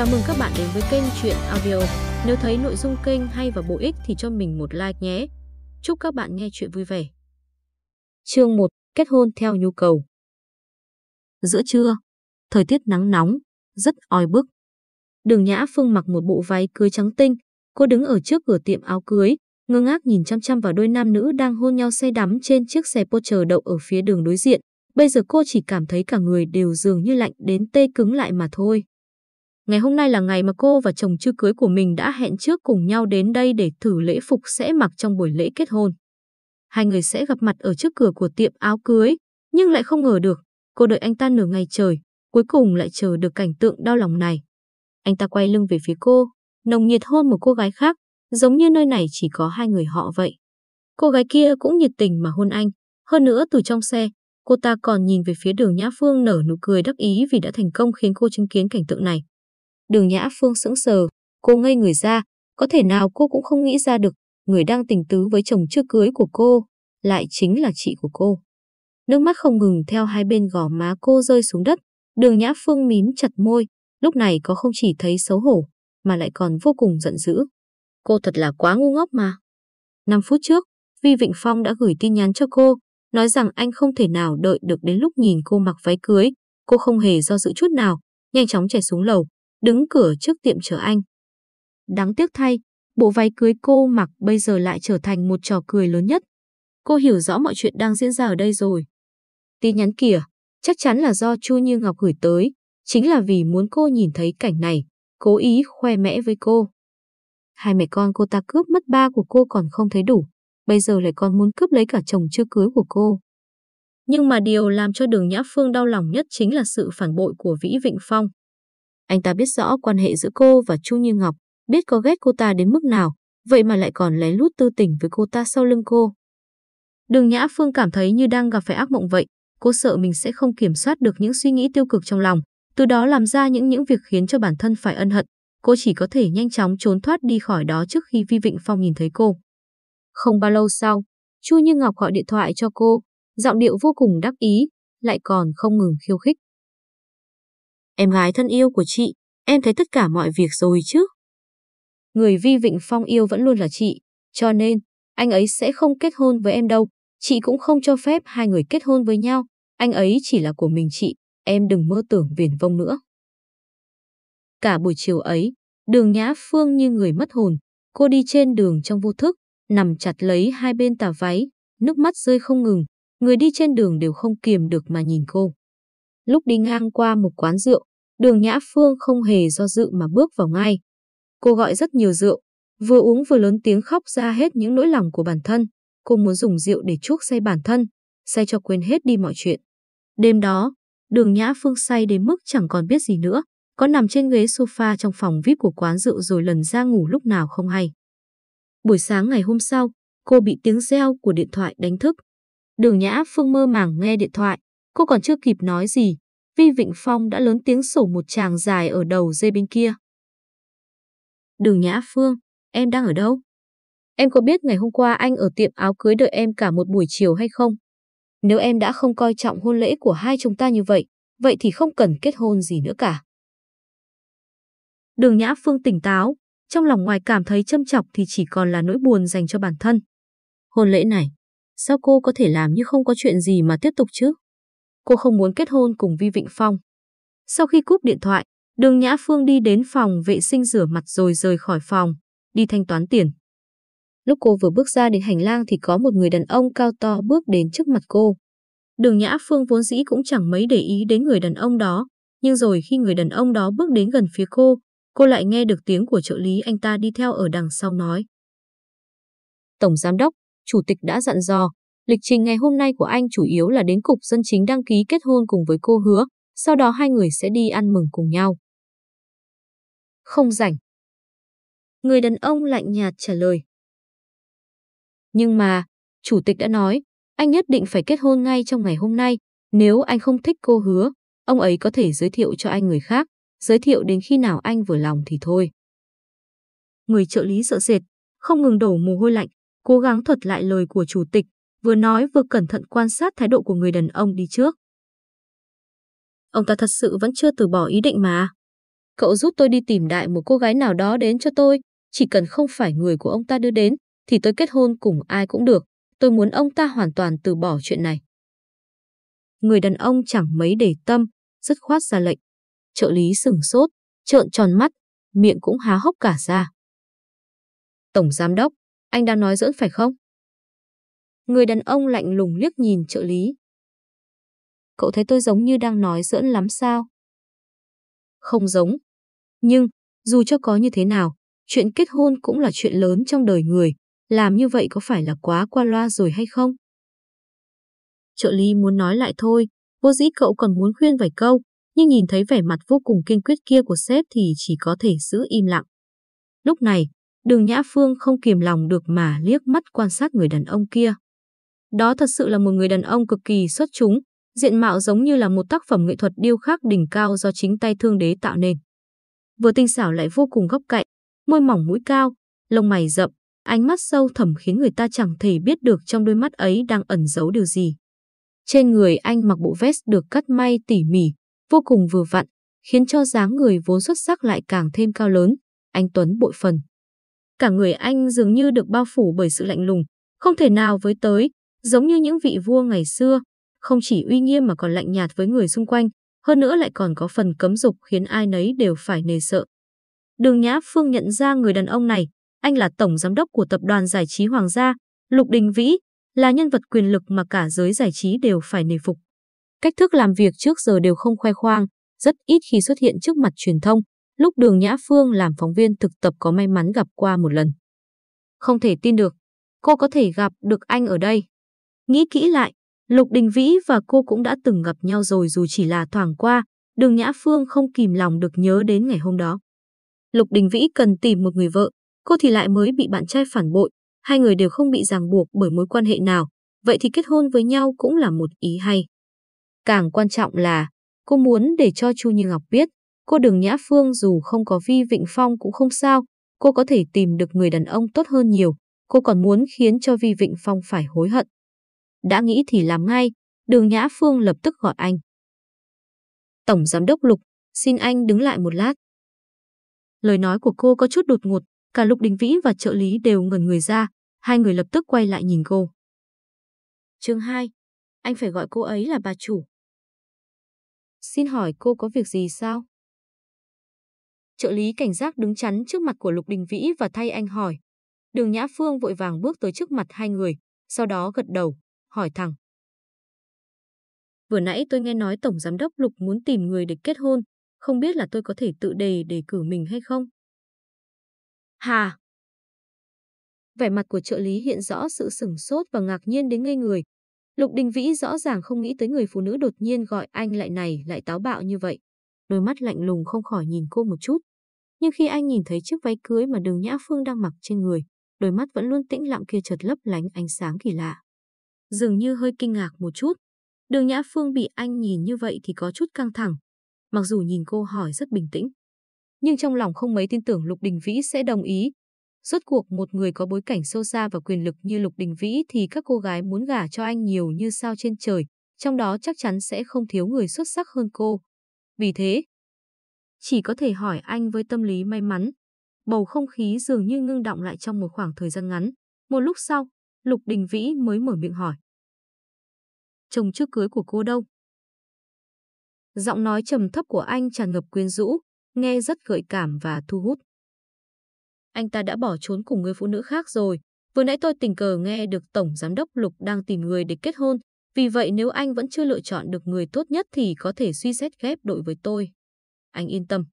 Chào mừng các bạn đến với kênh Chuyện Audio. Nếu thấy nội dung kênh hay và bổ ích thì cho mình một like nhé. Chúc các bạn nghe chuyện vui vẻ. Chương 1. Kết hôn theo nhu cầu Giữa trưa, thời tiết nắng nóng, rất oi bức. Đường Nhã Phương mặc một bộ váy cưới trắng tinh. Cô đứng ở trước cửa tiệm áo cưới, ngơ ngác nhìn chăm chăm vào đôi nam nữ đang hôn nhau say đắm trên chiếc xe Porsche đậu ở phía đường đối diện. Bây giờ cô chỉ cảm thấy cả người đều dường như lạnh đến tê cứng lại mà thôi. Ngày hôm nay là ngày mà cô và chồng chưa cưới của mình đã hẹn trước cùng nhau đến đây để thử lễ phục sẽ mặc trong buổi lễ kết hôn. Hai người sẽ gặp mặt ở trước cửa của tiệm áo cưới, nhưng lại không ngờ được, cô đợi anh ta nửa ngày trời, cuối cùng lại chờ được cảnh tượng đau lòng này. Anh ta quay lưng về phía cô, nồng nhiệt hôn một cô gái khác, giống như nơi này chỉ có hai người họ vậy. Cô gái kia cũng nhiệt tình mà hôn anh, hơn nữa từ trong xe, cô ta còn nhìn về phía đường Nhã Phương nở nụ cười đắc ý vì đã thành công khiến cô chứng kiến cảnh tượng này. Đường Nhã Phương sững sờ, cô ngây người ra, có thể nào cô cũng không nghĩ ra được, người đang tình tứ với chồng chưa cưới của cô, lại chính là chị của cô. Nước mắt không ngừng theo hai bên gò má cô rơi xuống đất, đường Nhã Phương mím chặt môi, lúc này có không chỉ thấy xấu hổ, mà lại còn vô cùng giận dữ. Cô thật là quá ngu ngốc mà. Năm phút trước, Vi Vịnh Phong đã gửi tin nhắn cho cô, nói rằng anh không thể nào đợi được đến lúc nhìn cô mặc váy cưới. Cô không hề do dự chút nào, nhanh chóng chạy xuống lầu, đứng cửa trước tiệm chờ anh. Đáng tiếc thay, bộ váy cưới cô mặc bây giờ lại trở thành một trò cười lớn nhất. Cô hiểu rõ mọi chuyện đang diễn ra ở đây rồi. Tin nhắn kìa, chắc chắn là do Chu Như Ngọc gửi tới, chính là vì muốn cô nhìn thấy cảnh này, cố ý khoe mẽ với cô. Hai mẹ con cô ta cướp mất ba của cô còn không thấy đủ, bây giờ lại còn muốn cướp lấy cả chồng chưa cưới của cô. Nhưng mà điều làm cho đường Nhã Phương đau lòng nhất chính là sự phản bội của Vĩ Vịnh Phong. Anh ta biết rõ quan hệ giữa cô và Chu Như Ngọc, biết có ghét cô ta đến mức nào, vậy mà lại còn lén lút tư tình với cô ta sau lưng cô. Đường Nhã Phương cảm thấy như đang gặp phải ác mộng vậy, cô sợ mình sẽ không kiểm soát được những suy nghĩ tiêu cực trong lòng, từ đó làm ra những những việc khiến cho bản thân phải ân hận. Cô chỉ có thể nhanh chóng trốn thoát đi khỏi đó trước khi Vi Vịnh Phong nhìn thấy cô. Không bao lâu sau, Chu Như Ngọc gọi điện thoại cho cô, giọng điệu vô cùng đắc ý, lại còn không ngừng khiêu khích. Em gái thân yêu của chị, em thấy tất cả mọi việc rồi chứ. Người Vi Vịnh Phong yêu vẫn luôn là chị, cho nên anh ấy sẽ không kết hôn với em đâu. Chị cũng không cho phép hai người kết hôn với nhau. Anh ấy chỉ là của mình chị, em đừng mơ tưởng viển vông nữa. Cả buổi chiều ấy, đường Nhã Phương như người mất hồn. Cô đi trên đường trong vô thức, nằm chặt lấy hai bên tà váy, nước mắt rơi không ngừng. Người đi trên đường đều không kiềm được mà nhìn cô. Lúc đi ngang qua một quán rượu, Đường Nhã Phương không hề do dự mà bước vào ngay. Cô gọi rất nhiều rượu, vừa uống vừa lớn tiếng khóc ra hết những nỗi lòng của bản thân. Cô muốn dùng rượu để chuốc say bản thân, say cho quên hết đi mọi chuyện. Đêm đó, đường Nhã Phương say đến mức chẳng còn biết gì nữa, có nằm trên ghế sofa trong phòng VIP của quán rượu rồi lần ra ngủ lúc nào không hay. Buổi sáng ngày hôm sau, cô bị tiếng reo của điện thoại đánh thức. Đường Nhã Phương mơ màng nghe điện thoại, cô còn chưa kịp nói gì, Vi Vịnh Phong đã lớn tiếng sổ một tràng dài ở đầu dây bên kia. Đường Nhã Phương, em đang ở đâu? Em có biết ngày hôm qua anh ở tiệm áo cưới đợi em cả một buổi chiều hay không? Nếu em đã không coi trọng hôn lễ của hai chúng ta như vậy, vậy thì không cần kết hôn gì nữa cả. Đường Nhã Phương tỉnh táo, trong lòng ngoài cảm thấy châm chọc thì chỉ còn là nỗi buồn dành cho bản thân. Hôn lễ này, sao cô có thể làm như không có chuyện gì mà tiếp tục chứ? Cô không muốn kết hôn cùng Vi Vịnh Phong. Sau khi cúp điện thoại, Đường Nhã Phương đi đến phòng vệ sinh rửa mặt rồi rời khỏi phòng, đi thanh toán tiền. Lúc cô vừa bước ra đến hành lang thì có một người đàn ông cao to bước đến trước mặt cô. Đường Nhã Phương vốn dĩ cũng chẳng mấy để ý đến người đàn ông đó, nhưng rồi khi người đàn ông đó bước đến gần phía cô, cô lại nghe được tiếng của trợ lý anh ta đi theo ở đằng sau nói. Tổng Giám đốc, Chủ tịch đã dặn dò, Lịch trình ngày hôm nay của anh chủ yếu là đến cục dân chính đăng ký kết hôn cùng với cô hứa, sau đó hai người sẽ đi ăn mừng cùng nhau. Không rảnh. Người đàn ông lạnh nhạt trả lời. Nhưng mà, chủ tịch đã nói, anh nhất định phải kết hôn ngay trong ngày hôm nay, nếu anh không thích cô hứa, ông ấy có thể giới thiệu cho anh người khác, giới thiệu đến khi nào anh vừa lòng thì thôi. Người trợ lý sợ sệt, không ngừng đổ mồ hôi lạnh, cố gắng thuật lại lời của chủ tịch, vừa nói vừa cẩn thận quan sát thái độ của người đàn ông đi trước. Ông ta thật sự vẫn chưa từ bỏ ý định mà. cậu giúp tôi đi tìm đại một cô gái nào đó đến cho tôi, chỉ cần không phải người của ông ta đưa đến, thì tôi kết hôn cùng ai cũng được. Tôi muốn ông ta hoàn toàn từ bỏ chuyện này. Người đàn ông chẳng mấy để tâm, dứt khoát ra lệnh. Trợ lý sừng sốt, trợn tròn mắt, miệng cũng há hốc cả ra. Tổng giám đốc, anh đang nói giỡn phải không? Người đàn ông lạnh lùng liếc nhìn trợ lý. Cậu thấy tôi giống như đang nói giỡn lắm sao? Không giống. Nhưng, dù cho có như thế nào, chuyện kết hôn cũng là chuyện lớn trong đời người. Làm như vậy có phải là quá qua loa rồi hay không? Trợ lý muốn nói lại thôi, vô dĩ cậu còn muốn khuyên vài câu, nhưng nhìn thấy vẻ mặt vô cùng kiên quyết kia của sếp thì chỉ có thể giữ im lặng. Lúc này, đường Nhã Phương không kiềm lòng được mà liếc mắt quan sát người đàn ông kia. Đó thật sự là một người đàn ông cực kỳ xuất chúng, diện mạo giống như là một tác phẩm nghệ thuật điêu khắc đỉnh cao do chính tay thương đế tạo nên. Vừa tinh xảo lại vô cùng góc cạnh, môi mỏng mũi cao, lông mày rậm, ánh mắt sâu thẳm khiến người ta chẳng thể biết được trong đôi mắt ấy đang ẩn giấu điều gì. Trên người anh mặc bộ vest được cắt may tỉ mỉ, vô cùng vừa vặn, khiến cho dáng người vốn xuất sắc lại càng thêm cao lớn, anh Tuấn bội phần. Cả người anh dường như được bao phủ bởi sự lạnh lùng, không thể nào với tới, giống như những vị vua ngày xưa, không chỉ uy nghiêm mà còn lạnh nhạt với người xung quanh, hơn nữa lại còn có phần cấm dục khiến ai nấy đều phải nề sợ. Đường Nhã Phương nhận ra người đàn ông này, anh là tổng giám đốc của tập đoàn giải trí Hoàng gia, Lục Đình Vĩ, là nhân vật quyền lực mà cả giới giải trí đều phải nề phục. Cách thức làm việc trước giờ đều không khoe khoang, rất ít khi xuất hiện trước mặt truyền thông, lúc đường Nhã Phương làm phóng viên thực tập có may mắn gặp qua một lần. Không thể tin được, cô có thể gặp được anh ở đây. Nghĩ kỹ lại, Lục Đình Vĩ và cô cũng đã từng gặp nhau rồi dù chỉ là thoảng qua, đường Nhã Phương không kìm lòng được nhớ đến ngày hôm đó. Lục Đình Vĩ cần tìm một người vợ, cô thì lại mới bị bạn trai phản bội, hai người đều không bị ràng buộc bởi mối quan hệ nào, vậy thì kết hôn với nhau cũng là một ý hay. Càng quan trọng là, cô muốn để cho Chu Như Ngọc biết, cô Đường Nhã Phương dù không có Vi Vịnh Phong cũng không sao, cô có thể tìm được người đàn ông tốt hơn nhiều, cô còn muốn khiến cho Vi Vịnh Phong phải hối hận. Đã nghĩ thì làm ngay, Đường Nhã Phương lập tức gọi anh. Tổng Giám đốc Lục, xin anh đứng lại một lát. Lời nói của cô có chút đột ngột, cả Lục Đình Vĩ và trợ lý đều ngẩn người ra, hai người lập tức quay lại nhìn cô. Chương 2. Anh phải gọi cô ấy là bà chủ. Xin hỏi cô có việc gì sao? Trợ lý cảnh giác đứng chắn trước mặt của Lục Đình Vĩ và thay anh hỏi. Đường Nhã Phương vội vàng bước tới trước mặt hai người, sau đó gật đầu, hỏi thẳng. Vừa nãy tôi nghe nói Tổng Giám đốc Lục muốn tìm người để kết hôn, không biết là tôi có thể tự đề để cử mình hay không? Hà! Vẻ mặt của trợ lý hiện rõ sự sửng sốt và ngạc nhiên đến ngây người. Lục Đình Vĩ rõ ràng không nghĩ tới người phụ nữ đột nhiên gọi anh lại này lại táo bạo như vậy. Đôi mắt lạnh lùng không khỏi nhìn cô một chút. Nhưng khi anh nhìn thấy chiếc váy cưới mà đường Nhã Phương đang mặc trên người, đôi mắt vẫn luôn tĩnh lặng kia chợt lấp lánh ánh sáng kỳ lạ. Dường như hơi kinh ngạc một chút. Đường Nhã Phương bị anh nhìn như vậy thì có chút căng thẳng. Mặc dù nhìn cô hỏi rất bình tĩnh. Nhưng trong lòng không mấy tin tưởng Lục Đình Vĩ sẽ đồng ý. Rốt cuộc một người có bối cảnh sâu xa và quyền lực như Lục Đình Vĩ thì các cô gái muốn gả cho anh nhiều như sao trên trời, trong đó chắc chắn sẽ không thiếu người xuất sắc hơn cô. Vì thế, chỉ có thể hỏi anh với tâm lý may mắn. Bầu không khí dường như ngưng động lại trong một khoảng thời gian ngắn. Một lúc sau, Lục Đình Vĩ mới mở miệng hỏi. Chồng trước cưới của cô đâu? Giọng nói trầm thấp của anh tràn ngập quyến rũ, nghe rất gợi cảm và thu hút. Anh ta đã bỏ trốn cùng người phụ nữ khác rồi. Vừa nãy tôi tình cờ nghe được Tổng Giám đốc Lục đang tìm người để kết hôn. Vì vậy nếu anh vẫn chưa lựa chọn được người tốt nhất thì có thể suy xét ghép đội với tôi. Anh yên tâm.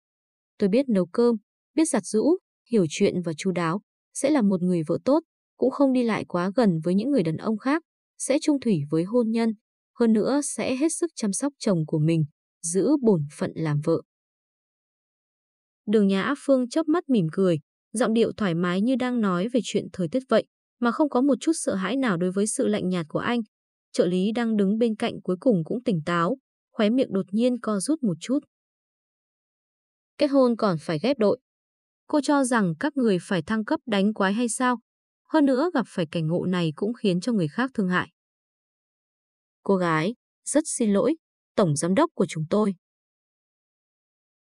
Tôi biết nấu cơm, biết giặt rũ, hiểu chuyện và chu đáo, sẽ là một người vợ tốt, cũng không đi lại quá gần với những người đàn ông khác, sẽ trung thủy với hôn nhân, hơn nữa sẽ hết sức chăm sóc chồng của mình, giữ bổn phận làm vợ. Đường Nhã Phương chớp mắt mỉm cười, giọng điệu thoải mái như đang nói về chuyện thời tiết vậy, mà không có một chút sợ hãi nào đối với sự lạnh nhạt của anh. Trợ lý đang đứng bên cạnh cuối cùng cũng tỉnh táo, khóe miệng đột nhiên co rút một chút. Kết hôn còn phải ghép đội. Cô cho rằng các người phải thăng cấp đánh quái hay sao? Hơn nữa gặp phải cảnh ngộ này cũng khiến cho người khác thương hại. Cô gái, rất xin lỗi, tổng giám đốc của chúng tôi.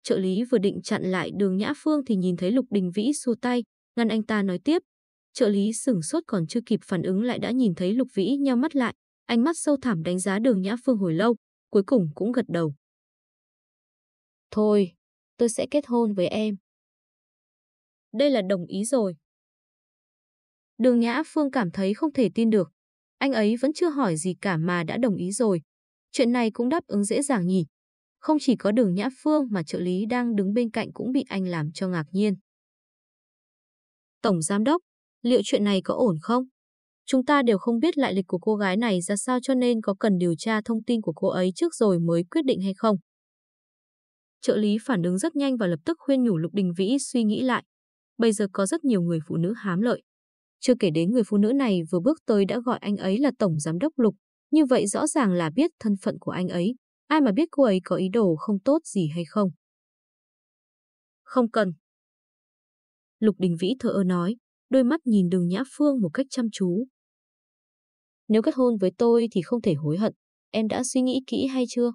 Trợ lý vừa định chặn lại đường Nhã Phương thì nhìn thấy Lục Đình Vĩ xua tay, ngăn anh ta nói tiếp. Trợ lý sửng sốt còn chưa kịp phản ứng lại đã nhìn thấy Lục Vĩ nheo mắt lại, ánh mắt sâu thẳm đánh giá đường Nhã Phương hồi lâu, cuối cùng cũng gật đầu. Thôi, tôi sẽ kết hôn với em. Đây là đồng ý rồi. Đường Nhã Phương cảm thấy không thể tin được. Anh ấy vẫn chưa hỏi gì cả mà đã đồng ý rồi. Chuyện này cũng đáp ứng dễ dàng nhỉ. Không chỉ có đường Nhã Phương mà trợ lý đang đứng bên cạnh cũng bị anh làm cho ngạc nhiên. Tổng Giám đốc, liệu chuyện này có ổn không? Chúng ta đều không biết lại lịch của cô gái này ra sao cho nên có cần điều tra thông tin của cô ấy trước rồi mới quyết định hay không? Trợ lý phản ứng rất nhanh và lập tức khuyên nhủ Lục Đình Vĩ suy nghĩ lại. Bây giờ có rất nhiều người phụ nữ hám lợi. Chưa kể đến người phụ nữ này vừa bước tới đã gọi anh ấy là Tổng Giám đốc Lục. Như vậy rõ ràng là biết thân phận của anh ấy. Ai mà biết cô ấy có ý đồ không tốt gì hay không? Không cần. Lục Đình Vĩ thở ơ nói, đôi mắt nhìn đường Nhã Phương một cách chăm chú. Nếu kết hôn với tôi thì không thể hối hận. Em đã suy nghĩ kỹ hay chưa?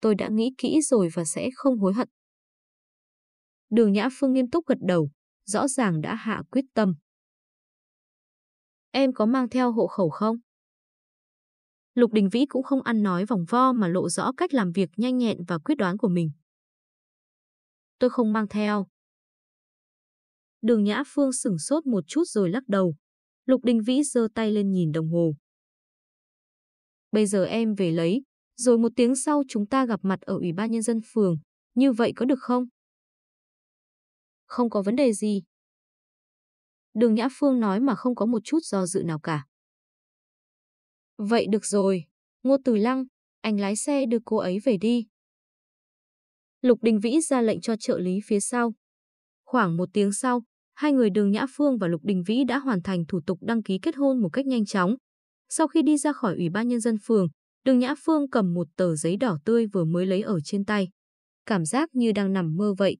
Tôi đã nghĩ kỹ rồi và sẽ không hối hận. Đường Nhã Phương nghiêm túc gật đầu, rõ ràng đã hạ quyết tâm. Em có mang theo hộ khẩu không? Lục Đình Vĩ cũng không ăn nói vòng vo mà lộ rõ cách làm việc nhanh nhẹn và quyết đoán của mình. Tôi không mang theo. Đường Nhã Phương sửng sốt một chút rồi lắc đầu. Lục Đình Vĩ giơ tay lên nhìn đồng hồ. Bây giờ em về lấy, rồi một tiếng sau chúng ta gặp mặt ở Ủy ban Nhân dân phường. Như vậy có được không? Không có vấn đề gì. Đường Nhã Phương nói mà không có một chút do dự nào cả. Vậy được rồi, Ngô Từ Lăng, anh lái xe đưa cô ấy về đi. Lục Đình Vĩ ra lệnh cho trợ lý phía sau. Khoảng một tiếng sau, hai người Đường Nhã Phương và Lục Đình Vĩ đã hoàn thành thủ tục đăng ký kết hôn một cách nhanh chóng. Sau khi đi ra khỏi Ủy ban Nhân dân phường, Đường Nhã Phương cầm một tờ giấy đỏ tươi vừa mới lấy ở trên tay. Cảm giác như đang nằm mơ vậy.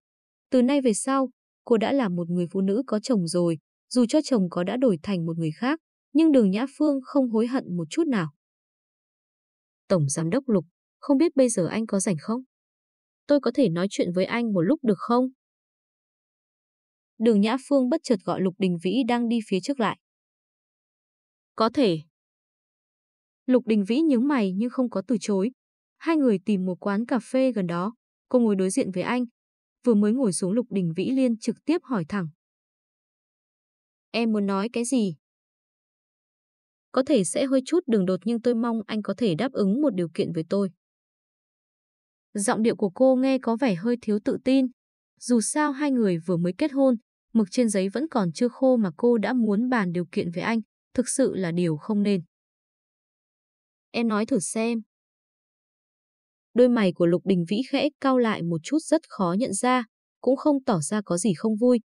Từ nay về sau, cô đã là một người phụ nữ có chồng rồi, dù cho chồng có đã đổi thành một người khác, nhưng đường Nhã Phương không hối hận một chút nào. Tổng Giám đốc Lục, không biết bây giờ anh có rảnh không? Tôi có thể nói chuyện với anh một lúc được không? Đường Nhã Phương bất chợt gọi Lục Đình Vĩ đang đi phía trước lại. Có thể. Lục Đình Vĩ nhướng mày nhưng không có từ chối. Hai người tìm một quán cà phê gần đó. Cô ngồi đối diện với anh. Vừa mới ngồi xuống Lục Đình Vĩ liên trực tiếp hỏi thẳng. Em muốn nói cái gì? Có thể sẽ hơi chút đường đột nhưng tôi mong anh có thể đáp ứng một điều kiện với tôi. Giọng điệu của cô nghe có vẻ hơi thiếu tự tin. Dù sao hai người vừa mới kết hôn, mực trên giấy vẫn còn chưa khô mà cô đã muốn bàn điều kiện với anh, thực sự là điều không nên. Em nói thử xem. Đôi mày của Lục Đình Vĩ khẽ cau lại một chút rất khó nhận ra, cũng không tỏ ra có gì không vui.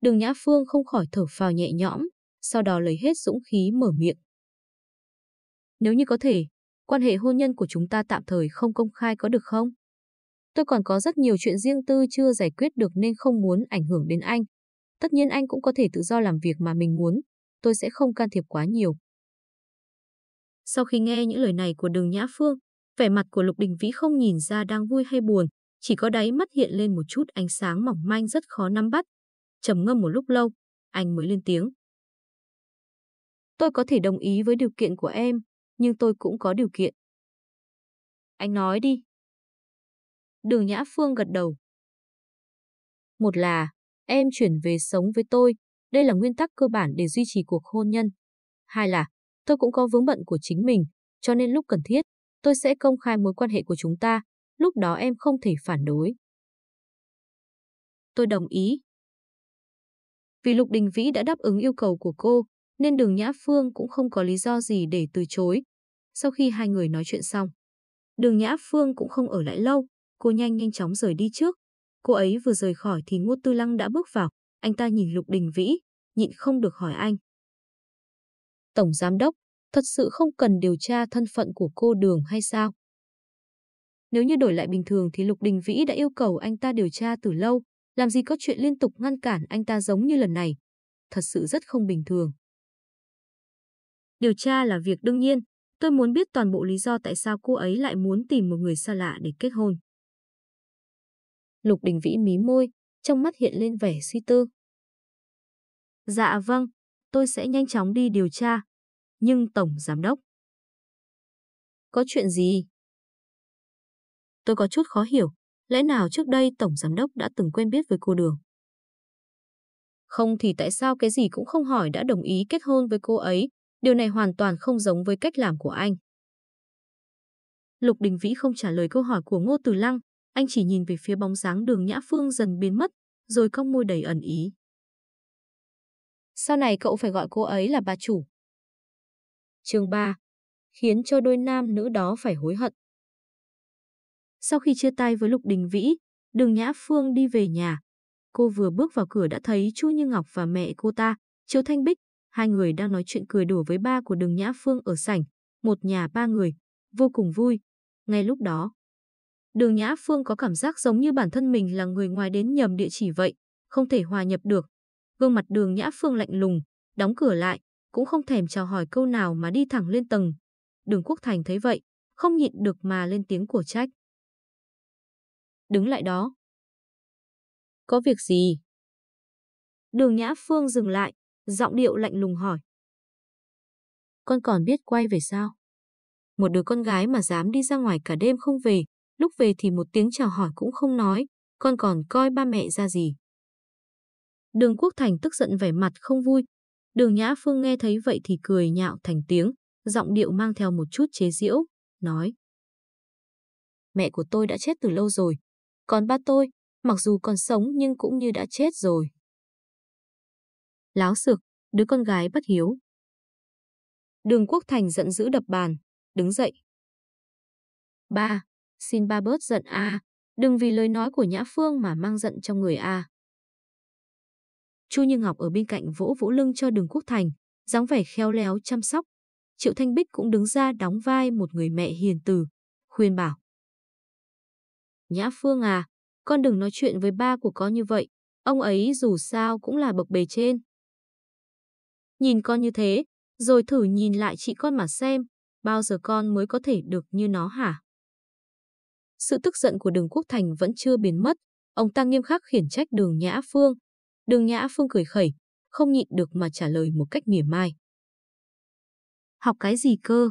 Đường Nhã Phương không khỏi thở phào nhẹ nhõm, sau đó lấy hết dũng khí mở miệng. Nếu như có thể, quan hệ hôn nhân của chúng ta tạm thời không công khai có được không? Tôi còn có rất nhiều chuyện riêng tư chưa giải quyết được nên không muốn ảnh hưởng đến anh. Tất nhiên anh cũng có thể tự do làm việc mà mình muốn, tôi sẽ không can thiệp quá nhiều. Sau khi nghe những lời này của đường Nhã Phương, vẻ mặt của Lục Đình Vĩ không nhìn ra đang vui hay buồn, chỉ có đáy mắt hiện lên một chút ánh sáng mỏng manh rất khó nắm bắt. trầm ngâm một lúc lâu, anh mới lên tiếng. Tôi có thể đồng ý với điều kiện của em, nhưng tôi cũng có điều kiện. Anh nói đi. Đường Nhã Phương gật đầu. Một là, em chuyển về sống với tôi, đây là nguyên tắc cơ bản để duy trì cuộc hôn nhân. Hai là, tôi cũng có vướng bận của chính mình, cho nên lúc cần thiết, tôi sẽ công khai mối quan hệ của chúng ta, lúc đó em không thể phản đối. Tôi đồng ý. Vì Lục Đình Vĩ đã đáp ứng yêu cầu của cô, nên đường Nhã Phương cũng không có lý do gì để từ chối. Sau khi hai người nói chuyện xong, đường Nhã Phương cũng không ở lại lâu, cô nhanh nhanh chóng rời đi trước. Cô ấy vừa rời khỏi thì Ngô Tư Lăng đã bước vào, anh ta nhìn Lục Đình Vĩ, nhịn không được hỏi anh. Tổng Giám Đốc, thật sự không cần điều tra thân phận của cô Đường hay sao? Nếu như đổi lại bình thường thì Lục Đình Vĩ đã yêu cầu anh ta điều tra từ lâu, làm gì có chuyện liên tục ngăn cản anh ta giống như lần này. Thật sự rất không bình thường. Điều tra là việc đương nhiên, tôi muốn biết toàn bộ lý do tại sao cô ấy lại muốn tìm một người xa lạ để kết hôn. Lục Đình Vĩ mí môi, trong mắt hiện lên vẻ suy tư. Dạ vâng, tôi sẽ nhanh chóng đi điều tra. Nhưng Tổng Giám Đốc. Có chuyện gì? Tôi có chút khó hiểu, lẽ nào trước đây Tổng Giám Đốc đã từng quen biết với cô Đường? Không thì tại sao cái gì cũng không hỏi đã đồng ý kết hôn với cô ấy, điều này hoàn toàn không giống với cách làm của anh. Lục Đình Vĩ không trả lời câu hỏi của Ngô Từ Lăng, anh chỉ nhìn về phía bóng dáng đường Nhã Phương dần biến mất, rồi cong môi đầy ẩn ý. Sau này cậu phải gọi cô ấy là bà chủ. Chương 3. Khiến cho đôi nam nữ đó phải hối hận. Sau khi chia tay với Lục Đình Vĩ, đường Nhã Phương đi về nhà. Cô vừa bước vào cửa đã thấy Chu Như Ngọc và mẹ cô ta, Triệu Thanh Bích, hai người đang nói chuyện cười đùa với ba của đường Nhã Phương ở sảnh, một nhà ba người, vô cùng vui. Ngay lúc đó, đường Nhã Phương có cảm giác giống như bản thân mình là người ngoài đến nhầm địa chỉ vậy, không thể hòa nhập được. Gương mặt đường Nhã Phương lạnh lùng, đóng cửa lại, cũng không thèm chào hỏi câu nào mà đi thẳng lên tầng. Đường Quốc Thành thấy vậy, không nhịn được mà lên tiếng của trách. Đứng lại đó. Có việc gì? Đường Nhã Phương dừng lại, giọng điệu lạnh lùng hỏi. Con còn biết quay về sao? Một đứa con gái mà dám đi ra ngoài cả đêm không về, lúc về thì một tiếng chào hỏi cũng không nói, con còn coi ba mẹ ra gì. Đường Quốc Thành tức giận vẻ mặt không vui. Đường Nhã Phương nghe thấy vậy thì cười nhạo thành tiếng, giọng điệu mang theo một chút chế giễu, nói. Mẹ của tôi đã chết từ lâu rồi, còn ba tôi, mặc dù còn sống nhưng cũng như đã chết rồi. Láo sược, đứa con gái bất hiếu. Đường Quốc Thành giận dữ đập bàn, đứng dậy. Ba, xin ba bớt giận a, đừng vì lời nói của Nhã Phương mà mang giận trong người a. Chu Như Ngọc ở bên cạnh vỗ vỗ lưng cho Đường Quốc Thành, dáng vẻ khéo léo chăm sóc. Triệu Thanh Bích cũng đứng ra đóng vai một người mẹ hiền từ, khuyên bảo. Nhã Phương à, con đừng nói chuyện với ba của con như vậy, ông ấy dù sao cũng là bậc bề trên. Nhìn con như thế, rồi thử nhìn lại chị con mà xem, bao giờ con mới có thể được như nó hả? Sự tức giận của đường Quốc Thành vẫn chưa biến mất, ông ta nghiêm khắc khiển trách đường Nhã Phương. Đường Nhã Phương cười khẩy, không nhịn được mà trả lời một cách mỉa mai. Học cái gì cơ?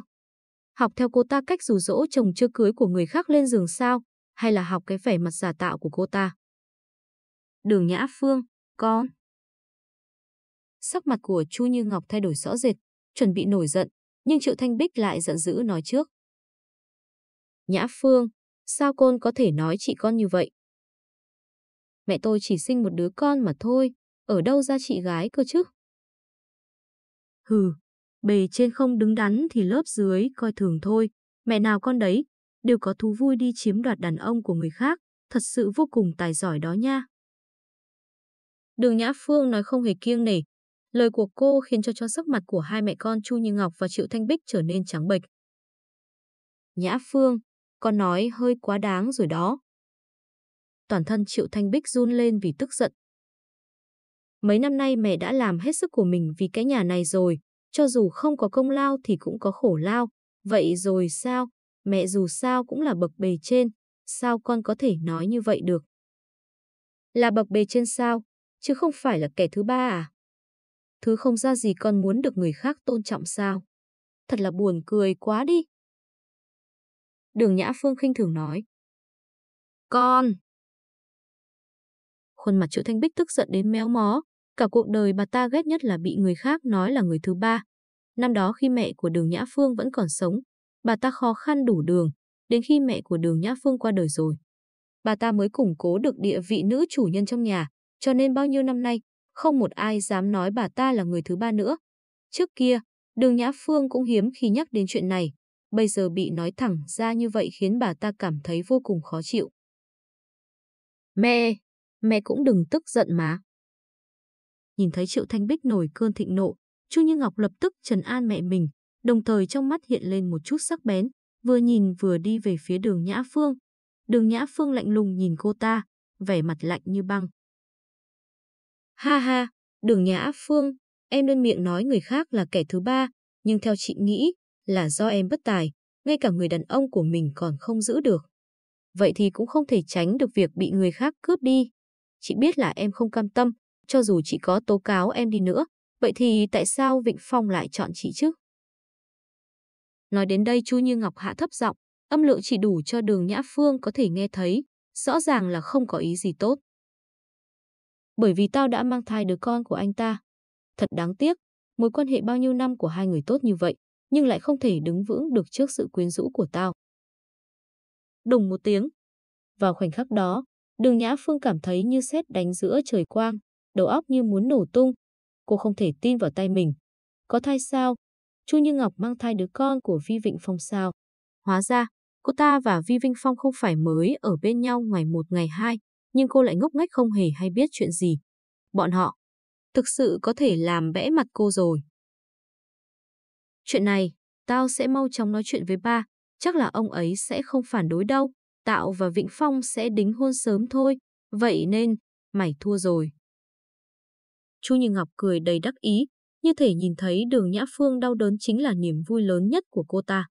Học theo cô ta cách rủ rỗ chồng chưa cưới của người khác lên giường sao? Hay là học cái vẻ mặt giả tạo của cô ta? Đường Nhã Phương, con. Sắc mặt của Chu Như Ngọc thay đổi rõ rệt, chuẩn bị nổi giận, nhưng Triệu Thanh Bích lại giận dữ nói trước. Nhã Phương, sao con có thể nói chị con như vậy? Mẹ tôi chỉ sinh một đứa con mà thôi, ở đâu ra chị gái cơ chứ? Hừ, bề trên không đứng đắn thì lớp dưới coi thường thôi, mẹ nào con đấy, đều có thú vui đi chiếm đoạt đàn ông của người khác, thật sự vô cùng tài giỏi đó nha. Đường Nhã Phương nói không hề kiêng nể, lời của cô khiến cho cho sắc mặt của hai mẹ con Chu Như Ngọc và Triệu Thanh Bích trở nên trắng bệch. Nhã Phương, con nói hơi quá đáng rồi đó. Toàn thân Triệu Thanh Bích run lên vì tức giận. Mấy năm nay mẹ đã làm hết sức của mình vì cái nhà này rồi, cho dù không có công lao thì cũng có khổ lao. Vậy rồi sao? Mẹ dù sao cũng là bậc bề trên, sao con có thể nói như vậy được? Là bậc bề trên sao, chứ không phải là kẻ thứ ba à? Thứ không ra gì con muốn được người khác tôn trọng sao? Thật là buồn cười quá đi. Đường Nhã Phương khinh thường nói. Con! Khuôn mặt Triệu Thanh Bích tức giận đến méo mó. Cả cuộc đời bà ta ghét nhất là bị người khác nói là người thứ ba. Năm đó khi mẹ của đường Nhã Phương vẫn còn sống, bà ta khó khăn đủ đường, đến khi mẹ của đường Nhã Phương qua đời rồi. Bà ta mới củng cố được địa vị nữ chủ nhân trong nhà, cho nên bao nhiêu năm nay, không một ai dám nói bà ta là người thứ ba nữa. Trước kia, đường Nhã Phương cũng hiếm khi nhắc đến chuyện này, bây giờ bị nói thẳng ra như vậy khiến bà ta cảm thấy vô cùng khó chịu. Mẹ, mẹ cũng đừng tức giận mà. Nhìn thấy Triệu Thanh Bích nổi cơn thịnh nộ, Chu Như Ngọc lập tức trấn an mẹ mình, đồng thời trong mắt hiện lên một chút sắc bén, vừa nhìn vừa đi về phía đường Nhã Phương. Đường Nhã Phương lạnh lùng nhìn cô ta, vẻ mặt lạnh như băng. Ha ha, đường Nhã Phương, em đơn miệng nói người khác là kẻ thứ ba, nhưng theo chị nghĩ là do em bất tài, ngay cả người đàn ông của mình còn không giữ được. vậy thì cũng không thể tránh được việc bị người khác cướp đi. Chị biết là em không cam tâm, cho dù chị có tố cáo em đi nữa, vậy thì tại sao Vịnh Phong lại chọn chị chứ? Nói đến đây Chu Như Ngọc hạ thấp giọng, âm lượng chỉ đủ cho đường Nhã Phương có thể nghe thấy, rõ ràng là không có ý gì tốt. Bởi vì tao đã mang thai đứa con của anh ta. Thật đáng tiếc, mối quan hệ bao nhiêu năm của hai người tốt như vậy, nhưng lại không thể đứng vững được trước sự quyến rũ của tao. Đùng một tiếng. Vào khoảnh khắc đó, đường Nhã Phương cảm thấy như sét đánh giữa trời quang, đầu óc như muốn nổ tung. Cô không thể tin vào tay mình. Có thai sao? Chu Như Ngọc mang thai đứa con của Vi Vịnh Phong sao? Hóa ra, cô ta và Vi Vinh Phong không phải mới ở bên nhau ngày một ngày hai, nhưng cô lại ngốc nghếch không hề hay biết chuyện gì. Bọn họ thực sự có thể làm bẽ mặt cô rồi. Chuyện này, tao sẽ mau chóng nói chuyện với ba, chắc là ông ấy sẽ không phản đối đâu. Tạo và Vịnh Phong sẽ đính hôn sớm thôi, vậy nên, mày thua rồi. Chu Như Ngọc cười đầy đắc ý, như thể nhìn thấy đường Nhã Phương đau đớn chính là niềm vui lớn nhất của cô ta.